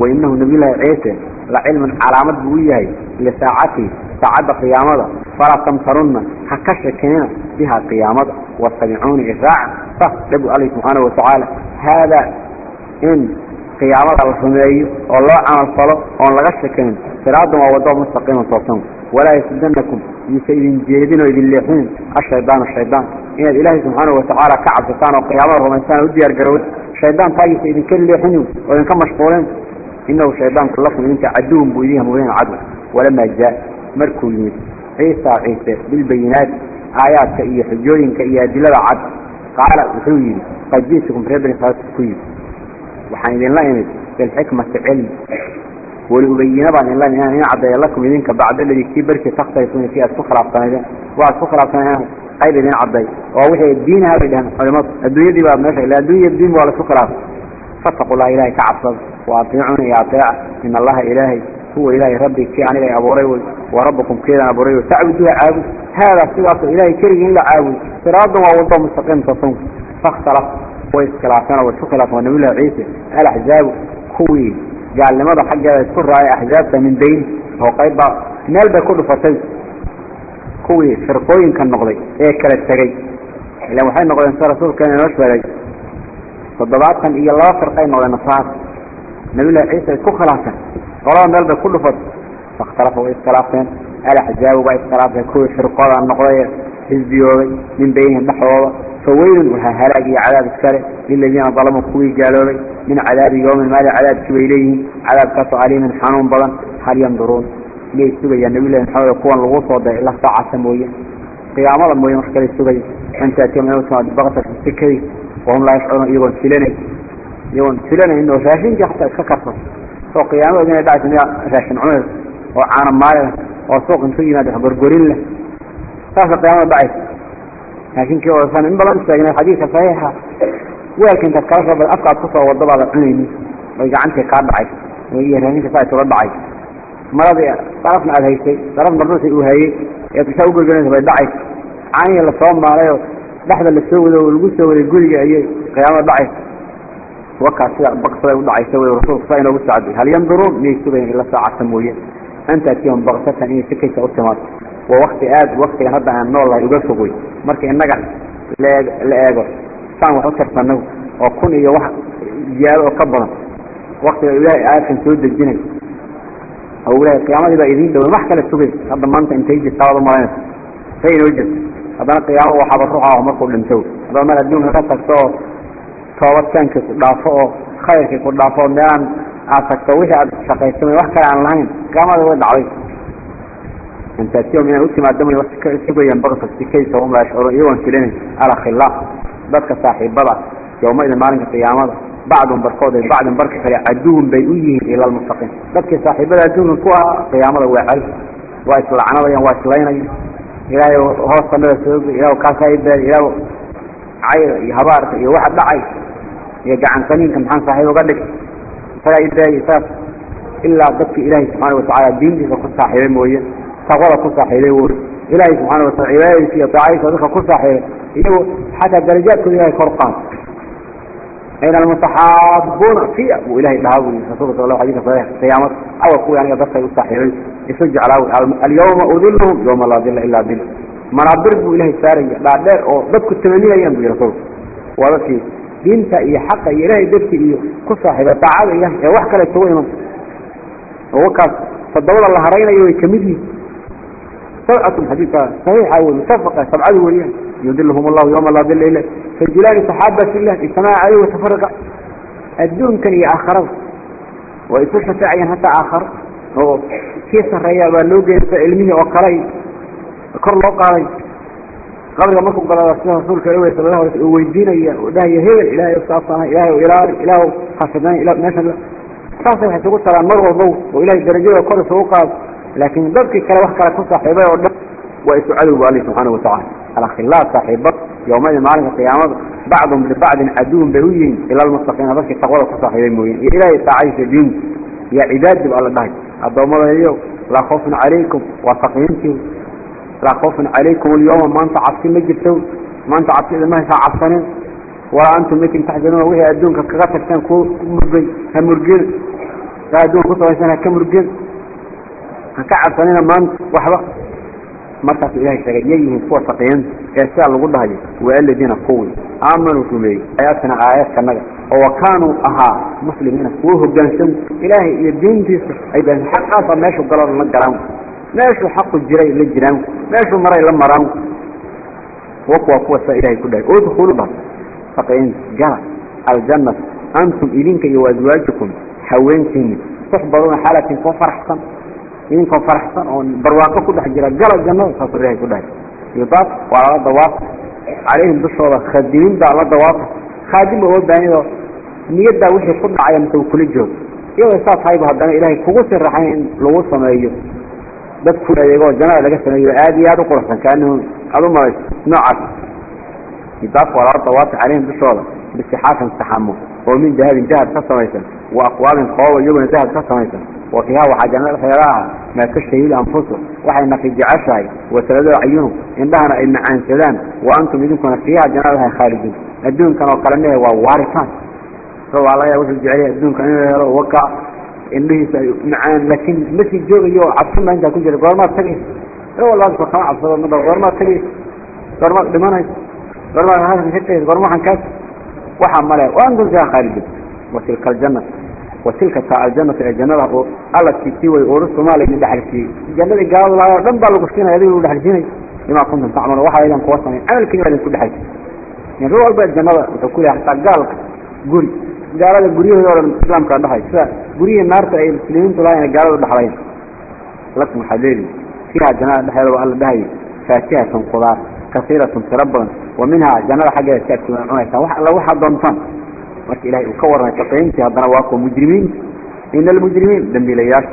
wainahu nabiyullahi ciise la cilman calaamad buu u yahay lisaacati saacadda qiyaamada. Falaa tamtarunna ha ka shekeena biha qiyaamada. Wattabicuuni iraaca saas dhabu alla subxaanahu watacaala haadaa in qiyaamada la rumeeyo oo loo camal falo oon laga shekeyn siraadan waa waddo mustaqiima toosan. Walaa yasudanakum yuusa idin jeedin oo idin leexinin ashaydaanu shaydaan inaad ilaahay subxaanahu watacaala ka cabsataan oo qiyaamada rumaystaan u diyaar garowda shaydaan taa yuusa idinka leexinin oo idinka mashquulin inahu shaydaanku lakum idinka caduwun buu idin mubiin cadow walamaa jaa markuu yimid ciisa ciise bilbayinaati aayaadka iyo xujooyinka iyo adilada cad qaala wuxuu yidhi qad ji'tukum reer bani israa'iil ku yidhi waxaan idinla imid bilxikmati cilmi waliubayina baan idinla imid inaan idin caddeeyo lakum idinka bacda alladii kii barkii takhtalifuuna fii aad ku khilaafsanaydeen waa ad ku khilaafsanayeen qayb idin cadday oo wixii diinaha bay dhaheen culimadu adduunyadii baa meesha ila adduunya diin waa la isku khilaafay فاتقوا الله إلهي كعصد وأطيعون يا أطيع. إن الله إلهي. هو إلهي ربي. كي عن إلهي أبو ريوي وربكم كيدا أبو ريوي تعبدوا عابد. هذا صراط إلهي. كريه إلا عابد. صراط ووضع مستقيم تصنف. فاختلف. ويسكلافنا والشكلات ونبي الله عيسى. الأحزاب كوي. قال لماذا حق كل رأي أحزابته من دين؟ هو قيبا نالبا كل فتز كوي. فرقوين كان نغضي إيه كلا لو حين نغضي انسى رسول كان ينوش بلي toddobaatan iyo laba firqay noqdeen nasaar nabiyullahi ciise isku khilaafeen qolada meel bay ku dhufatay fakhtalafa way iskhilaafeen alaxzaabu baa iskhilaafeen kuwii firqooda noqday xisbiyoobay min baynihim dhexdooda faweylun waxaa halaag iyo cadaab iskale. Liladiina dalamuu kuwii gaaloobay. Min cadaabi yowmin maali cadaabkii bay leeyihiin. Cadaabkaasoo aliimin xanuun badan. Hal yanduruun. Miyay sugayaan? Nabiyullahi maxamed kuwan lagu soo daray ila saacata mooye qiyaamada mooye wax kale sugaya حين تأتيهم يوم تمام بغطة السكري وهم لا يشعرون إيوان سلاني إيوان سلاني إنه راشين جحت ككفر سوق قيامة وإذن بعد مياه راشين عمر. وعانا مالها وسوق انتجينا ده برقورين له. سوق قيامة بعد لكن كي وصلنا من بلان ساقنا الحديث صحيحة. ولكن تتكرر بالأفقى القصة والضبع العنيني ويجعنتي قابعي ويهرهنين تفاعي تربعي مرضي طرفنا على هيسي طرف مرضي أوهي. يتساوق الجنة بيبعي عين اللي صوم ماليو لحظة اللي سوى ذو الجسد والجولي أيه قيامة ضعيف وقع ساعة بقصة وضعي سوى رسول صين وسعدي هل ينظرون؟ ليسوين يعني إلا ساعة سموية. أنت أتيهم بغتة ثانية سكيت أوتمات ووقت آد وقت هذا عن الله يقول يقفقوي مركي النجح لا لا أجر صان وحكر صنوه وكون إيه واحد جاب وكبر وقت إله آخر سود الجنة. أو إله قيامة إذا إذين دول محكلة سوين هذا أنت إنتاج الصلاة مرانة فين وجد؟ Haddana qiyaamo waxaaba ruuxa markuu dhinto haddana mar adduunka ka tagto oo toobadkaankii ku dhaafo oo khayrkii ku dhaafo oo meelaan aad tagto wixii aad shaqaysamay wax kale aan lahayn qiyaamada way dhacday. Antaatiyahum inay u timaadamay wax ka sugayaan bakta sikaysa hum laa yashcuruun iyagoon filinayn alakhilaaq dadka saaxiibada yowmaidin maalinka qiyaamada bacdun barkood ay bacdin barka kale caduwun bay u yihiin ila almuttaqiin dadkii saaxiibada adduunka ku ah qiyaamada waa cali waa islacnadayaan waa islaynayaan إلهي هوصة من السوق إلهي كاسايد إلهي عير يهبارك إيه واحد دعي يجعن سنين كم حان صاحبه قدك. فلا إداري ساس إلا ضدك إلهي سبحانه وتعالى. دين دي فقد صاحبه موية. صغرة كل صاحبه ووري إلهي سبحانه وتعالى إلهي في أطاعي صدقه كل صاحبه. إنه حتى درجات كل إلهي فرقان kor qaad ayna almutaxaabuuna fiya buu ilahay dhahaa buu rasulka sal lahu xadika saxiix qiyaamad awal kuwii aniga dadkay u saaxiibay isu jeclaa alyawma udiluhum yawma laa dila ilaa dil manaabir buu ilahay saaraya dhaadheer oo dadku tamaniyayaan bu rasuulku waa dadkii diinta iyo xaqa iyo ilahay dadki iyo ku saaxiibay daacada ilahay ee wax kale isugu iman oo wakaas todobada la haraynayo way ka mid yihiin sabcatun xadiidka saxiixa wey mutafaqa sabcadu weeyaan yudilhum allahu yawma laa dila ila rajulaani saxaaba fillah ijtamaca caleyh watafaraqa adduunkan iyo aakhirada way isu shafeecayaan hataa aakharo oo kii sarreeya baa loo geensa cilmihii oo kale kor loo qaaday. Qabriga markuu galada sida rasuulka ila wey sallallahu alay uu weydiinaya oo dhahaya hebel ilaahay saas aha ilaahay ilaali ilaahu xafidan ila meeshan saasay على خلاف صاحبك يومئذ معلم القيامة. بعضهم لبعض عدوهم بهوين إلى المستقيم. ذلك التقوى صاحب الموين إلى تعيش الدين. يا عباد بقى الله دهج الله اليوم لا خوف عليكم وثقينتم لا خوف عليكم اليوم. ما انت عصين مجبتو ما انت عصين ما هي عصين ولا أنتم متن تحزنون. وهي أدونك كغتك كان كو مرقل همرقل لا أدونك كو مرقل هكعب صنينا ما انت وحبا مركز إلهي تغييه فوق تقيان إيساء لقد هاي لدينا قوي عملوا سمي آياتنا آيات كمدة وكانوا أها مسلمين وهو جنسان إلهي يدين تيسر أي بأن حق حقا فماشوا قرار للجرام ماشوا حق الجري للجرام ماشوا مرأي لما رام وقوة قوة إلهي كلها ادخلوا بها تقيان جرى الجنة أنتم إلينك وأزواجكم حوينتين تحضرون حالة وفرحة kuwa faraxsan oo barwaaqo ku dhex jira gala jannada saasuu ilahay ku dhahay yudaaf waa lala dawaafa calayhim dushooda khadimiin baa la dawaafa khaadim oo baanido niyaddaa wixii ku dhacaya mise uu kula joogo. Iyadoo saa tahayba haddana ilaahay kugu sii in lagu sameeyo dad ku adeegoo jannada laga sameeyo aad iyo aad u quruxsan kaanihu aad u malayso noocaas. Yudaaf waa lala dawaafa calayhim dushooda. Bisixaafin saxamo oo min dahabin dahab ka samaysan wa aqwaabin kooba iyaguna dahab ka samaysan وفيها وحاجنا الخيراء ما تشتهي أنفسه وحي نفي جعشها وتلدوا عيونهم إنها إن عن سلام وأنتم إذنكم فيها جنالها خالدين الدون كانوا قلناه ووارثان فهو الله يوجد الجعلية الدون كانوا وقع إنه معان لكن مثل الجوغ يو عبسنا عندها كنت قول ما تقي هو الله سبحانه عبسنا مدى قول ما تقي قول ما لمن قول ما هذا في حتة قول ما حنكاس وحمله وأنتم فيها خالدين وتلك الجنة watilka taa aljanatu ee jannada oo alla kiisii way ooro soomaaliya idin dhexalsiiyey jannadii gaaladu lahayo dhan baa lagu siinaya adiga lagu dhexalsiinay bimaa kuntum tacmaluun waxa aydan kuwa samayn camalkiina baa idinku dhexalsiiyey yani walba jannada wuxuu ku leeyahay xataa gaalka guri. Gaalada guryahooda o dhan islaamka dhahay. Sida guryihii naarta ay muslimiintu lahayn gaalada dhexlayn lakum waxaad leedihi jannada dhexdeeda waa alla dhahayay faakihatun qudaar kasiiratun tiro badan. Wa minhaa jannada xaggeeda si aad ku cunaysaan wax alla waxaad doontaan. مرك إلهي وكورنا شقين كبرواك ومجرمين إن المجرمين دم بليات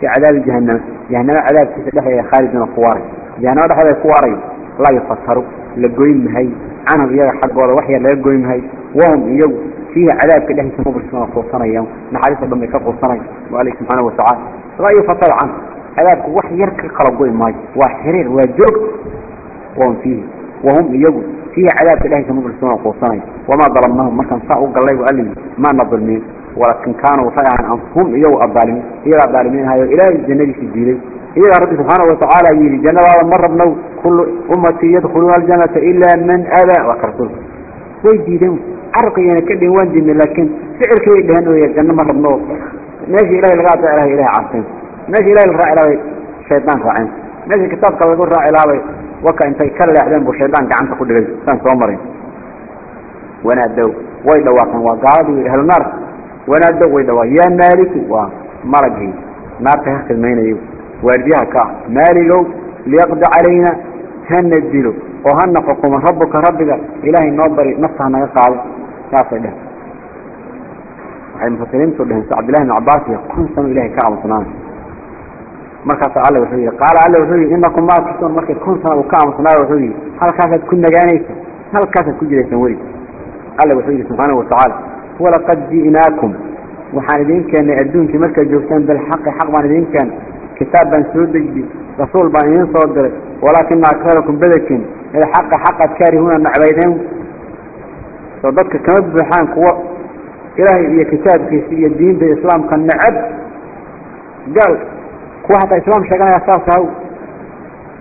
في عذاب جهنم جهنم عذاب كسلها يا خالد من القوار جهنم هذا القواري لا يفسروا لقويم هاي عن الرياض حق ولا وحي لا يقويم هاي وهم يو فيها عذاب كده مو بس ما فوق سنة يوم نحارس بما يكفوا وعليك سبحانه وتعالى لا يفطر عن عذاب وحي يرك القرب قويم ماي وحرير وجوك وهم فيه وهم يو في عذاب إلهي كما السماء وقوصاني وما ظلمناهم مركا صعوا قال لي ما نظلمين ولكن كانوا فعلا أنفهم إيهو الظالمين. إيهو الظالمين. هايو إلهي الجنة في الديني إيو رب سبحانه وتعالى. يلي جنة ومر ابنه كل أمتي يدخلون الجنة. إلا من أبا وكرسول ويديدهم عرقي أنا يعني كده وان دين لكن سعر كويد لهنو يجنة مر ابنه ماشي إلهي الغاطع إلهي إلهي عاصم. ماشي إلهي الرائع إلهي شيطان فعين ماشي كتاب قبل يقول إلهي waka intay ka leexdeen buu shaydaan gacanta ku dhigay saan soo marin wanaadow way dhawaaqeen waa gaaladii ahlu naarka wanaadow way dhawaa yaa maaliku waa malagii naarta ha khidmaynay waardiyaha ka ah maaligow liyaqdi calayna hana oo hana xukumo rabbuka rabbiga ilaahay noo bari nafta hanaga qaado saasay dheheen waxay mufasiriintu dheheen si cabdillahi bn cabaas iyo kun sano ilahay ka aamusnaana markaas alle wuxuu yiri qaala alle wuxuu yiri innakum ma kuntum markay kun sano ka aamusnaa wuxuu yiri halkaas aad ku nagaanaysa halkaas aad ku jiraysan wari alle wuxuu yiri subhanahu wa ta'ala wala qad ji'naakum. Waxaan idin keenay adduunka markay joogtaan bil xaq baan idin keenay kitaab baan soo dejiyay rasuul baan idin soo diray walaakin aktharukum badakin ila xaq xaq kaarihuna nacbaydeen soo dadka kama buuxaan kuwa ilaahay iyo kitaabkiisa iyo diinta islaamka nacab gaal وحتى طيب إسلام شجعنا أساسه إن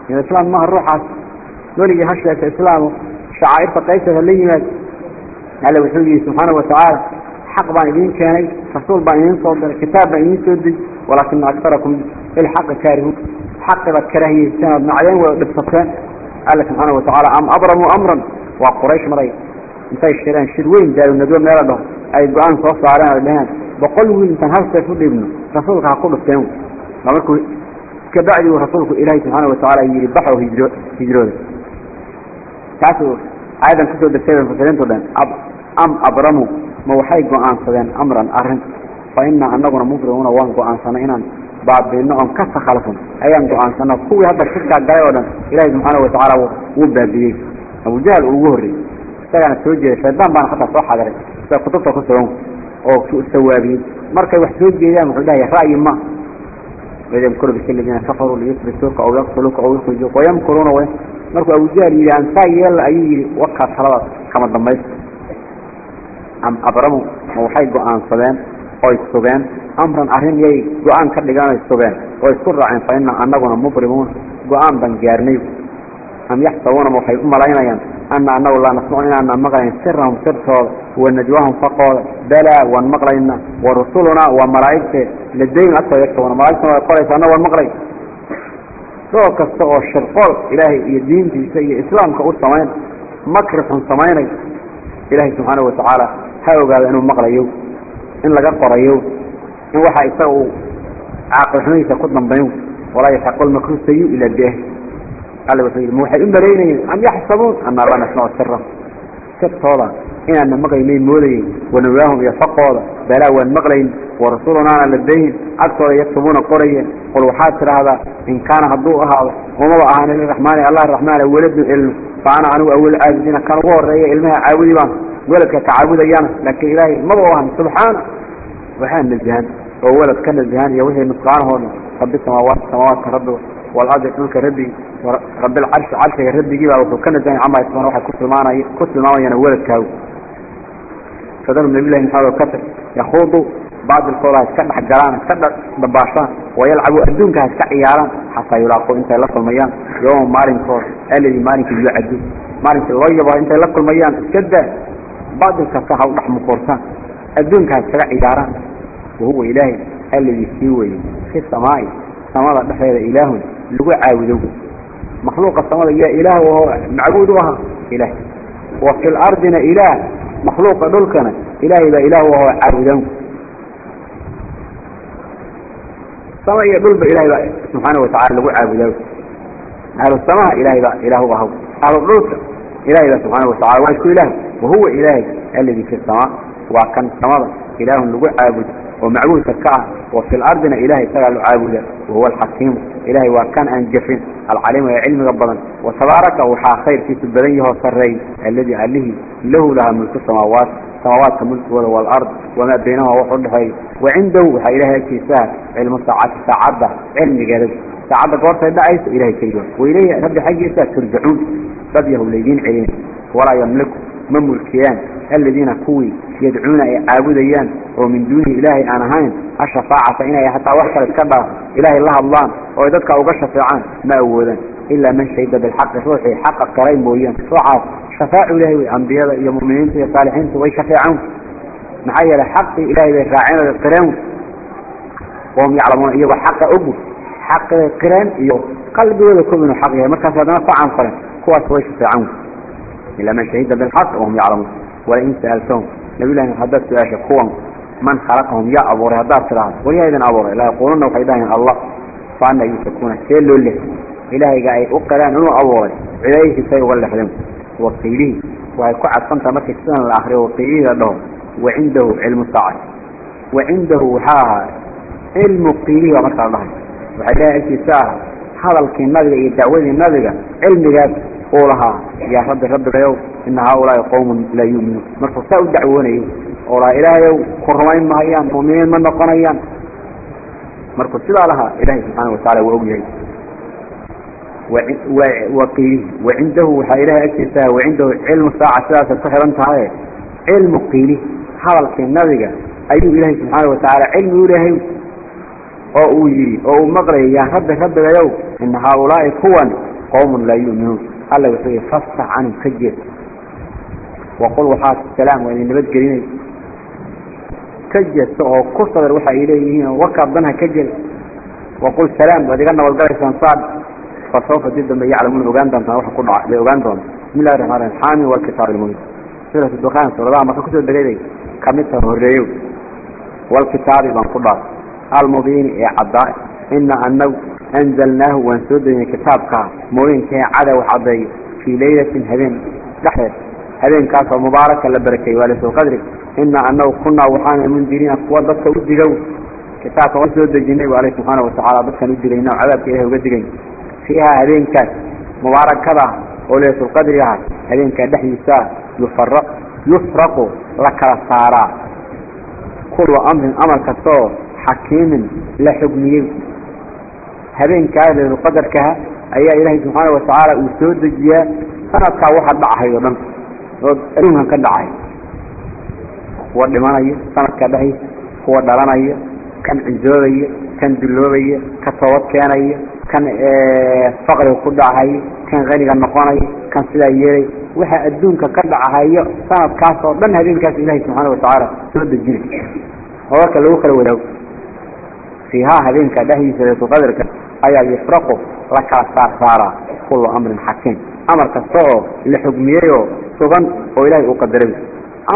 يعني إسلام ما الروح نولي هشة الإسلام شعائر قيسة اللي يمد على وحده سبحانه وتعالى حق بعدين كان رسول بعدين صدر كتاب بعدين سد ولكن أكثركم الحق كارهون حق بكره يستنى ابن عيان وبالصفان. قال لك سبحانه وتعالى أم أبرموا أمرا؟ وقريش مري انت يشتران شدوين جالوا النبي من يرده أي القرآن صوص علينا بقلوا وين؟ هل يفضل ابنه؟ رسولك هقول الثانون markuu kabacdi uu rasuulku ilaahay subxaana watacaala yidhi baxo hijro hijrooda. Taasuu aayadan ku soo degtay mufasiriintu dhan am abramu? Ma waxay go'aansadeen amran arrin? Fa ina anaguna mubrimuuna waan go'aansana inaan baabiino oon ka takhalufin ayaan go'aansana kuwii hadda shirkaa galay oo dhan ilaahay subxaana watacaala wuu baabiyey abujahal uu ugu horreeyey. Isagaana soo jeeday shaydaan baana hataa soo xadiray sida kutubta ku sugan oo sawaabiyey. Markay wax soo jeedaan wuxuu dhahaya ra'yi ma ويذكر بك الذين كفروا ليثبتوك أو يقتلوك أو يخرجوك ويمكرون وين مركو أبو جهل يلي أن سايل أي وقع صلاة كما ضميت. أم أبرموا موحي قوان صدام أو يستغان أمرا أرهم يي قوان كردقان يستغان ويسر عن فإن أنقنا مبرمون قوان بنجارني. أم يحسبون موحي أم لين أن أنه لا نسمعنا أن مغلين سرهم سرطول ونجواهم فقال بلا ونمغلين ورسولنا وملائكته لدينا أكثر يكتبون ملائكتنا ويقول أنه والمغلين سوى كستغى الشرقال إلهي يدين في سيء إسلام كأول سمين مكرح سمين إلهي سبحانه وتعالى هاو قال أنه مغلين إن لقى قريو إن وحا يساقوا عاقل حميسة قدنا بيوم ولا يحق المكروه سيء إلى به قال وحي موحي إن بليني أم يحسبون أن الله نسمع السر سر طولا إن أن مغلين مولين ونواهم يفقوا بلا والمغلين ورسولنا على لديهم أكثر يكتبون قرية قل وحاد هذا إن كان هدوء هذا وما أهان الرحمن الله الرحمن ولد العلم فأنا عنه أول عابدين كان هو الرئي علمها عابدي بان ولد كعابد أيانا لكن إلهي ما هو سبحانه وحان الجهان وولد كان الجهان يوهي نسقانه رب السماوات السماوات رب والأرض ملك ربي رب العرش عرش ربي جيبا وكان الجهان عما يسمونه واحد كتل معنا كتل معنا ينولد كاو فذلك من الله هذا كتر يخوضوا بعض القرى يسكن حجران يسكن بباشان ويلعبوا أدونك يسكن عياران حتى يلاقوا إنت يلقوا الميان يوم مارين كور الذي مارين كي يعدوا مارين كي غيبا إنت يلقوا الميان اسكده بعض الكفاها ولحم قرصان أدونك يسكن عياران وهو إلهي الذي سيوي في السماء سماء بحير إله لقوا عاودوه مخلوق السماء يا إله وهو معبودها إله. وفي الأرضنا إله مخلوق دولكنا. إلهي با إله وهو عابدون السماء يدل بإلهي با سبحانه وتعالى لقوا عابدون أهل السماء إلهي با إله وهو. أهل الدولك إلهي با سبحانه وتعالى. ويشكو إله وهو إلهي. الذي في السماء. وكان السماء إله لقوا عابد ومعبود سكاة وفي الأرضنا إلهي سأل عابد وهو الحكيم. إلهي وكان أنجفين العليم علم ربنا. وتبارك وحا خير في سبريه وصري الذي عليه له لها ملك السماوات. سماوات كملك والأرض. وما بينها وحده وعنده وحا إلهي كيساه علم الساعات ساعدة. علم جالس ساعدة قرصة دعيس إلهي كيساه وإليه رب حاجة ترجعون. رب يهوليين عليه ولا يملكه من ملكيان. الذين كوي يدعون عابديان ومن دون إلهي أنا الشفاعة إنها حتى وحكا الكبه إلهي الله الله. ويددك أوقع شفاعان ما أولا إلا من شهد بالحق. روحي حق قرين بويان. روحا شفاع إلهي. أنبياء يا مؤمنين يا صالحين ويشفاعون معايا لحق إلهي بالراعين القرين وهم يعلمون إيه حق أبو. حق القرين إيه قلبي ولا كل من حقه. مركز هذا طعام قرين كواس ويشفاعون إلا من شهد بالحق. وهم يعلمون. walain saaltahum nabilahi hadaad su'aasha kuwan man khalaqahum yaa abuuray haddaad tidhaahdo war yaa idin abuuray layaquuluna waxay dhahayaan allah fa anna yuusakuuna see loo leh ilaahayga ay u qaraan inuu abuuray. Cilayhi say uga lexdeen waqiilihii waxay ku cadfantaha markay sidan la akriyo waqiilihii la dhaho wacindahu cilmu saacati wacindahu waxaa ahaa cilmu qiilihi baa markaa la dhahay. Waxay leeyahay agtiisa ah hadalkii nabiga iyo dacwadii nabiga cilmigaas u lahaa yaa rabbi rabbigayow ina haaulaai qowmun laa yuminuun. Markuu saa u dacwoonayo oo lahaa ilaahayow ku rumayn mahayaan mu'miniin ma noqonayaan. Markuu sidaa lahaa ilaahay subxaana watacala waa ogyahay. Waqiilihi wacindahu waxaa ilaahay agtiisa wacindahu cilmu saaca sidaasay ku xihan tahaye cilmu qiilihi hadalkii nabiga ayuu ilaahay subxaana watacaala cilmi u lehay oo uu yidhi oo uu maqlaya yaa rabbi rabbigayow ina haaulaai kuwan qowmun laa yuminuun alle wuxuu yidhi fastax canhum ka jeed. Waqul waxaa salaam waa idin nabadgelinay ka jeedso oo ku sabir waxa ay leeyihiin warkaad danha ka jeed waqul salaam waad iga nabadgalaysaan saad fasawfa dib dambe yaclamuuna ogaan doontaan waxa ku dhaca bay ogaan doonta bismillahi raxmaan raxiim xaamim walkitaab ilmubiin suuratu dukhaan suuradaha marka ku soo degayday kamidta horreeyow. Walkitaabi baan ku dhaaf. Almubiini ee caddaa ina anagu anzalnaahu waan soo dejinay kitaabka mooyinkee cadaw cadeey fii laylatin habeen dhexdeed habeenkaasoo mubaaraka la barakeey waa la soo qadri inaa anagu kunaa waxaana mundiriina kuwa dadka u digow kitaabka waan soo dejinay bu alle subxaana watacaala dadkan u digayna cadaabka ilahi uga digayn fiihaa habeenkaas mubaarakada oo laylatul qadri ah habeenkaa dhexdiisa yufara yufraqu la kala saaraa kullu amrin amar kastoo xakiimin la xugmiyey habeenkaa layluqadarkaha ayaa ilaahay subxaana watacaala uu soo dejiyaa. Sanadkaa waxa dhacahay oo dhan oo adduunkan ka dhacahay kuwa dhimanaya sanadkaa dhexay kuwa dhalanaya kan cizoobaya kan duloobaya ka toobad keenaya kan faqriga ku dhacay kan haniga noqonaya kan sidaa yeelay. Waxa adduunka ka dhacahayo sanadkaas oo dhan habeenkaas ilahay subxaana watacaala soo dejinay. Oo warka lagu kala wadaago fiihaa habeenka dhexdiisa laytuqadarka ayaa yufraqu la kala saar saaraa kullu amrin xakiim. Amar kasta oo la xugmiyeyoo sugan oo ilaahay uu qadaray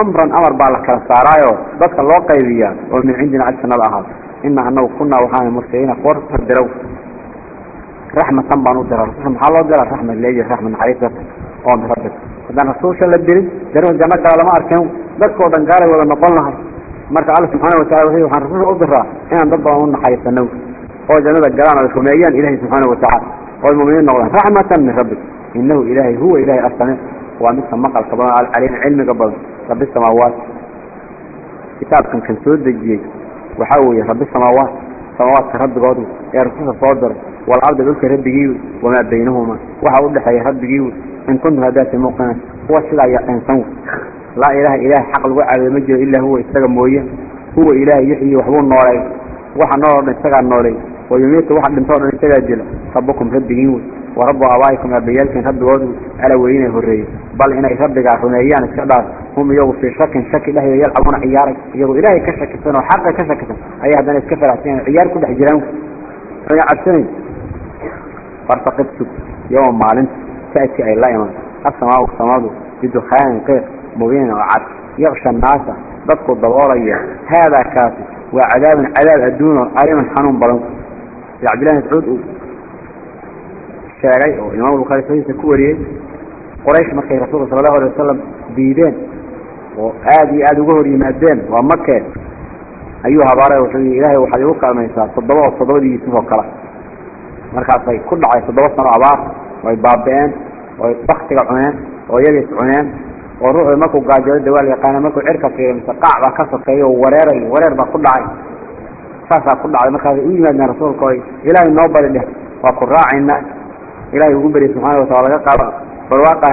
amran amar baa la kala saaraayo dadka loo qaybiyaa oo min cindina agsanada ahaado. Ina anagu kunaa waxaana mursaliina kuwa dirow raxmatan baan u dira rasulka maxaa loo dira raxmad leeyi raxmad naxariis dadka oo min rabbik haddaan rasuulsha la dirin darin janno kale lama arkin. Dadkao dhan gaalay wada noqon lahay marka alla subxaana watacala w waxaan rasuulka u diraa inaan dad badan u naxariisano oo jannada galaan oo isrumeeyaan ilahi subxaana watacaala oo muminiin noqdaan raxmatan min rabbi inahu ilaahay huwa ilahay asamic waa midka maqalka badan alcaleyna cilmiga badan rabi samaawaat. Kitaabkan kan soo dejiyey waxaa weeye rabi samaawaat samaawaadka rabbigoodu ee rasuulka soo diray walarda dhulka rabbigii wamaa baynahuma waxaa udhexeeya rabbigii in kuntum haddaati muuqinaan kuwa sidaa yaqiinsan laa ilaaha ilaahay xaq lagu caabudo ma jiro ilaa huwa isaga mooye. Huwa ilaahay yuxyi waxbuu noolay. Waxa nool oo dhan isagaa noolay. Oo yumiitu waxa dhintoo dhan isagaa jila rabbukum rabbigiin wey. Wa rabbu abaa'ikum aabbayaalkiin rabbigoodu ala weynay horreeyey. Bal inay rabbigaa rumeeyaan iska dhaaf hum iyagu fii shakin shaki dhexdeeda yalcabuuna ciyaaray iyagu ilaahay ka shakisan oo xaqa ka shakisan ayay haddana iska faraxsan ciyaar ku dhex jiraan ayna cabsanayn fartaqibtu yowma maalinta ta'ti ay la iman asamaau samadu bidukaanin qeyr mubin oo cad yaqsha naasa dadku daboolaya haadaa kaasi waa cadaabun cadaab adduuno alimun xanuun badan si cabdillahi mascuud uu sheegay oo imaam bukhaari saxiisa ku wariyey quraysh markay rasuulka sala allahu alay wasalam diideen oo aada iyo aada uga hor yimaadeen waa makee ayuu habaaray wuxuu yii ilaahay waxaad igu kaalmaysaa toddoba oo toddobadii yuusuf oo kale markaasay ku dhacay toddoba sano abaar way baaba-een oy baktiga cuneen oo iyaga is cuneen oo ruuxu markuu gaajoodo dawaal yaqaana markuu cirka fiiriyo mise qaac baa ka sokeeya oo wareerayo wareer baa ku dhacay. Saasaa ku dhacday markaasay u yimaadeen rasuulka ilaahay noo bari dheh waa ku raacayna. Ilaahay ugu beri subxaana wataala laga qaado barwaaqa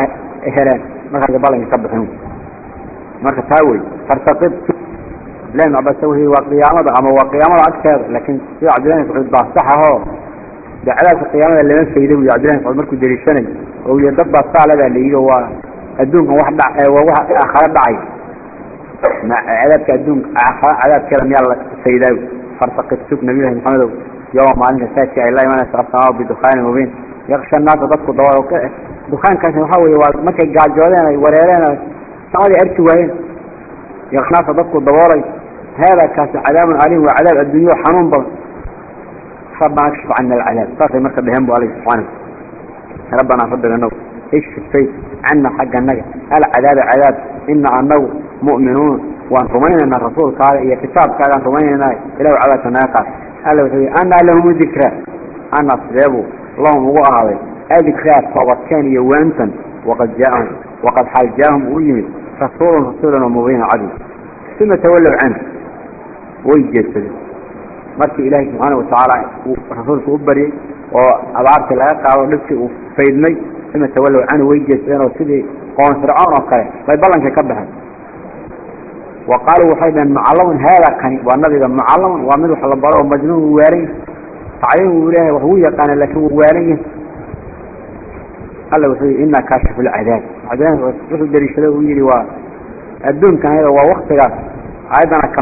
heleen. Markaas ballanka ka bixin. Marka taa wey fartaqib. Ilahi ibn cabbaas wuxuu waa qiyaamada ama waa qiyaamada agteeda. Laakiin sida cabdillahi sacuud baa sax ahoo cadaabka qiyaamada lama fayda wiyo cabdillahi sacuud markuu deliishanay oo wiyo dad baa saaladaa la yidhi waa adduunkan wax waa wax aakhare dhacay. Cadaabka adduunka aakhare cadaabkeeda miyaa la faydaa fartaqib sug nabiyullahi maxamedow yowma maalinta saadki ay la imanaysa asamaau bidukaanin mubiin. Yaksha naasa dadku dawa dukaankaasi waxaa waa markay gaajoodeen ay wareereen samadii arki waayeen. Yaksha dadku daboolay. Hada kaasi cadaabun alim waa cadaab adduunyo xanuun badan. Rabbana kashif cana alcadaab. Saasay marka dheheen bu alla subxaana rabbana rabbiganaw ishtay cana xagga naga alcadaaba cadaab ina anagu mu'minuun waan rumaynaynaa rasuulkaada iyo kitaabkaagaan rumaynaynaa. Ilahu cadaabka naga qaad alla wuxuu yidhi anaa lahum dikra. Ana sideebuu lahum ugu ahaaday. Adikraa toobadkeen iyo waantan waqad jaaahum waqad xaal jaahum uu yimid rasuulun rasuulanoo mubiina cabdi uma tawallow canhu. Way jeedsadeen markii ilaahay subxaana watacaala rasuulka u baryey oo abaartii laga qaado dhibkii uu faydmay uma tawallow canhu way jeedsadeen oo sidii qoon fircoon oo kale bay ballankai ka baxeen wa qaaluu waxay dhaheen mucallamun haadaa kani waa nabiga mucallamun waa mid wax la baro oo majnuun uu waalan yahay tacliim uu leeyahay wax wuu yaqaana laakiin wuu waalan yahay alla wuxuu yidhi inaa kaashifu alcadaab macdaan wuxuu dariishaday uu yidhi waa adduunkan ayada waa waktigaas ayaddana ka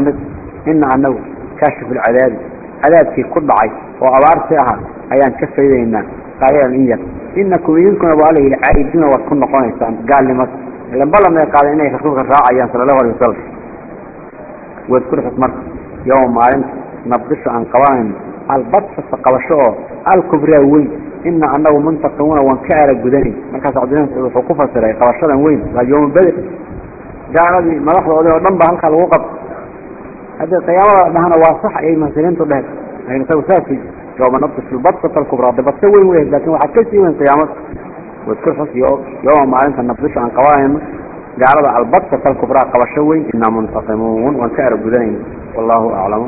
ina annagu kaashifu alcadaabi cadaabkii ku dhacay oo abaartii ahaa ayaan ka faydaynaa qaliilan in yar inakum idinkuna waa alayidhi caa'iduuna waad ku noqonaysaan gaalnimada ilan balla may qaaday inay rasuulka raacayaan sala allahu alay wasalam wadkur xus marka yowma maalinta nabdisha aan qabanayno albadsasa qabasho oo alkubraa weyn ina annagu muntaqimuuna waan ka ara gudanayn markaas cabdillah mascuud wuxuu ku fasiray qabashadan weyn waa yowma beder gaaladii madaxdoodii oo dhan ba halkaa lagu qabto haddii qiyaamada dhahana waa sax ayay muxsiniintu dhaheen aynu isagu saas يوم نبطش في البطشة الكبرى ده بتسوي وين لكن واحد كل شيء قيامك قيامت حس يوم ما أنت نبطش عن قوائم جعلها البطشة الكبرى قوى شوي إنا منتقمون وانتعرف بدين والله أعلم.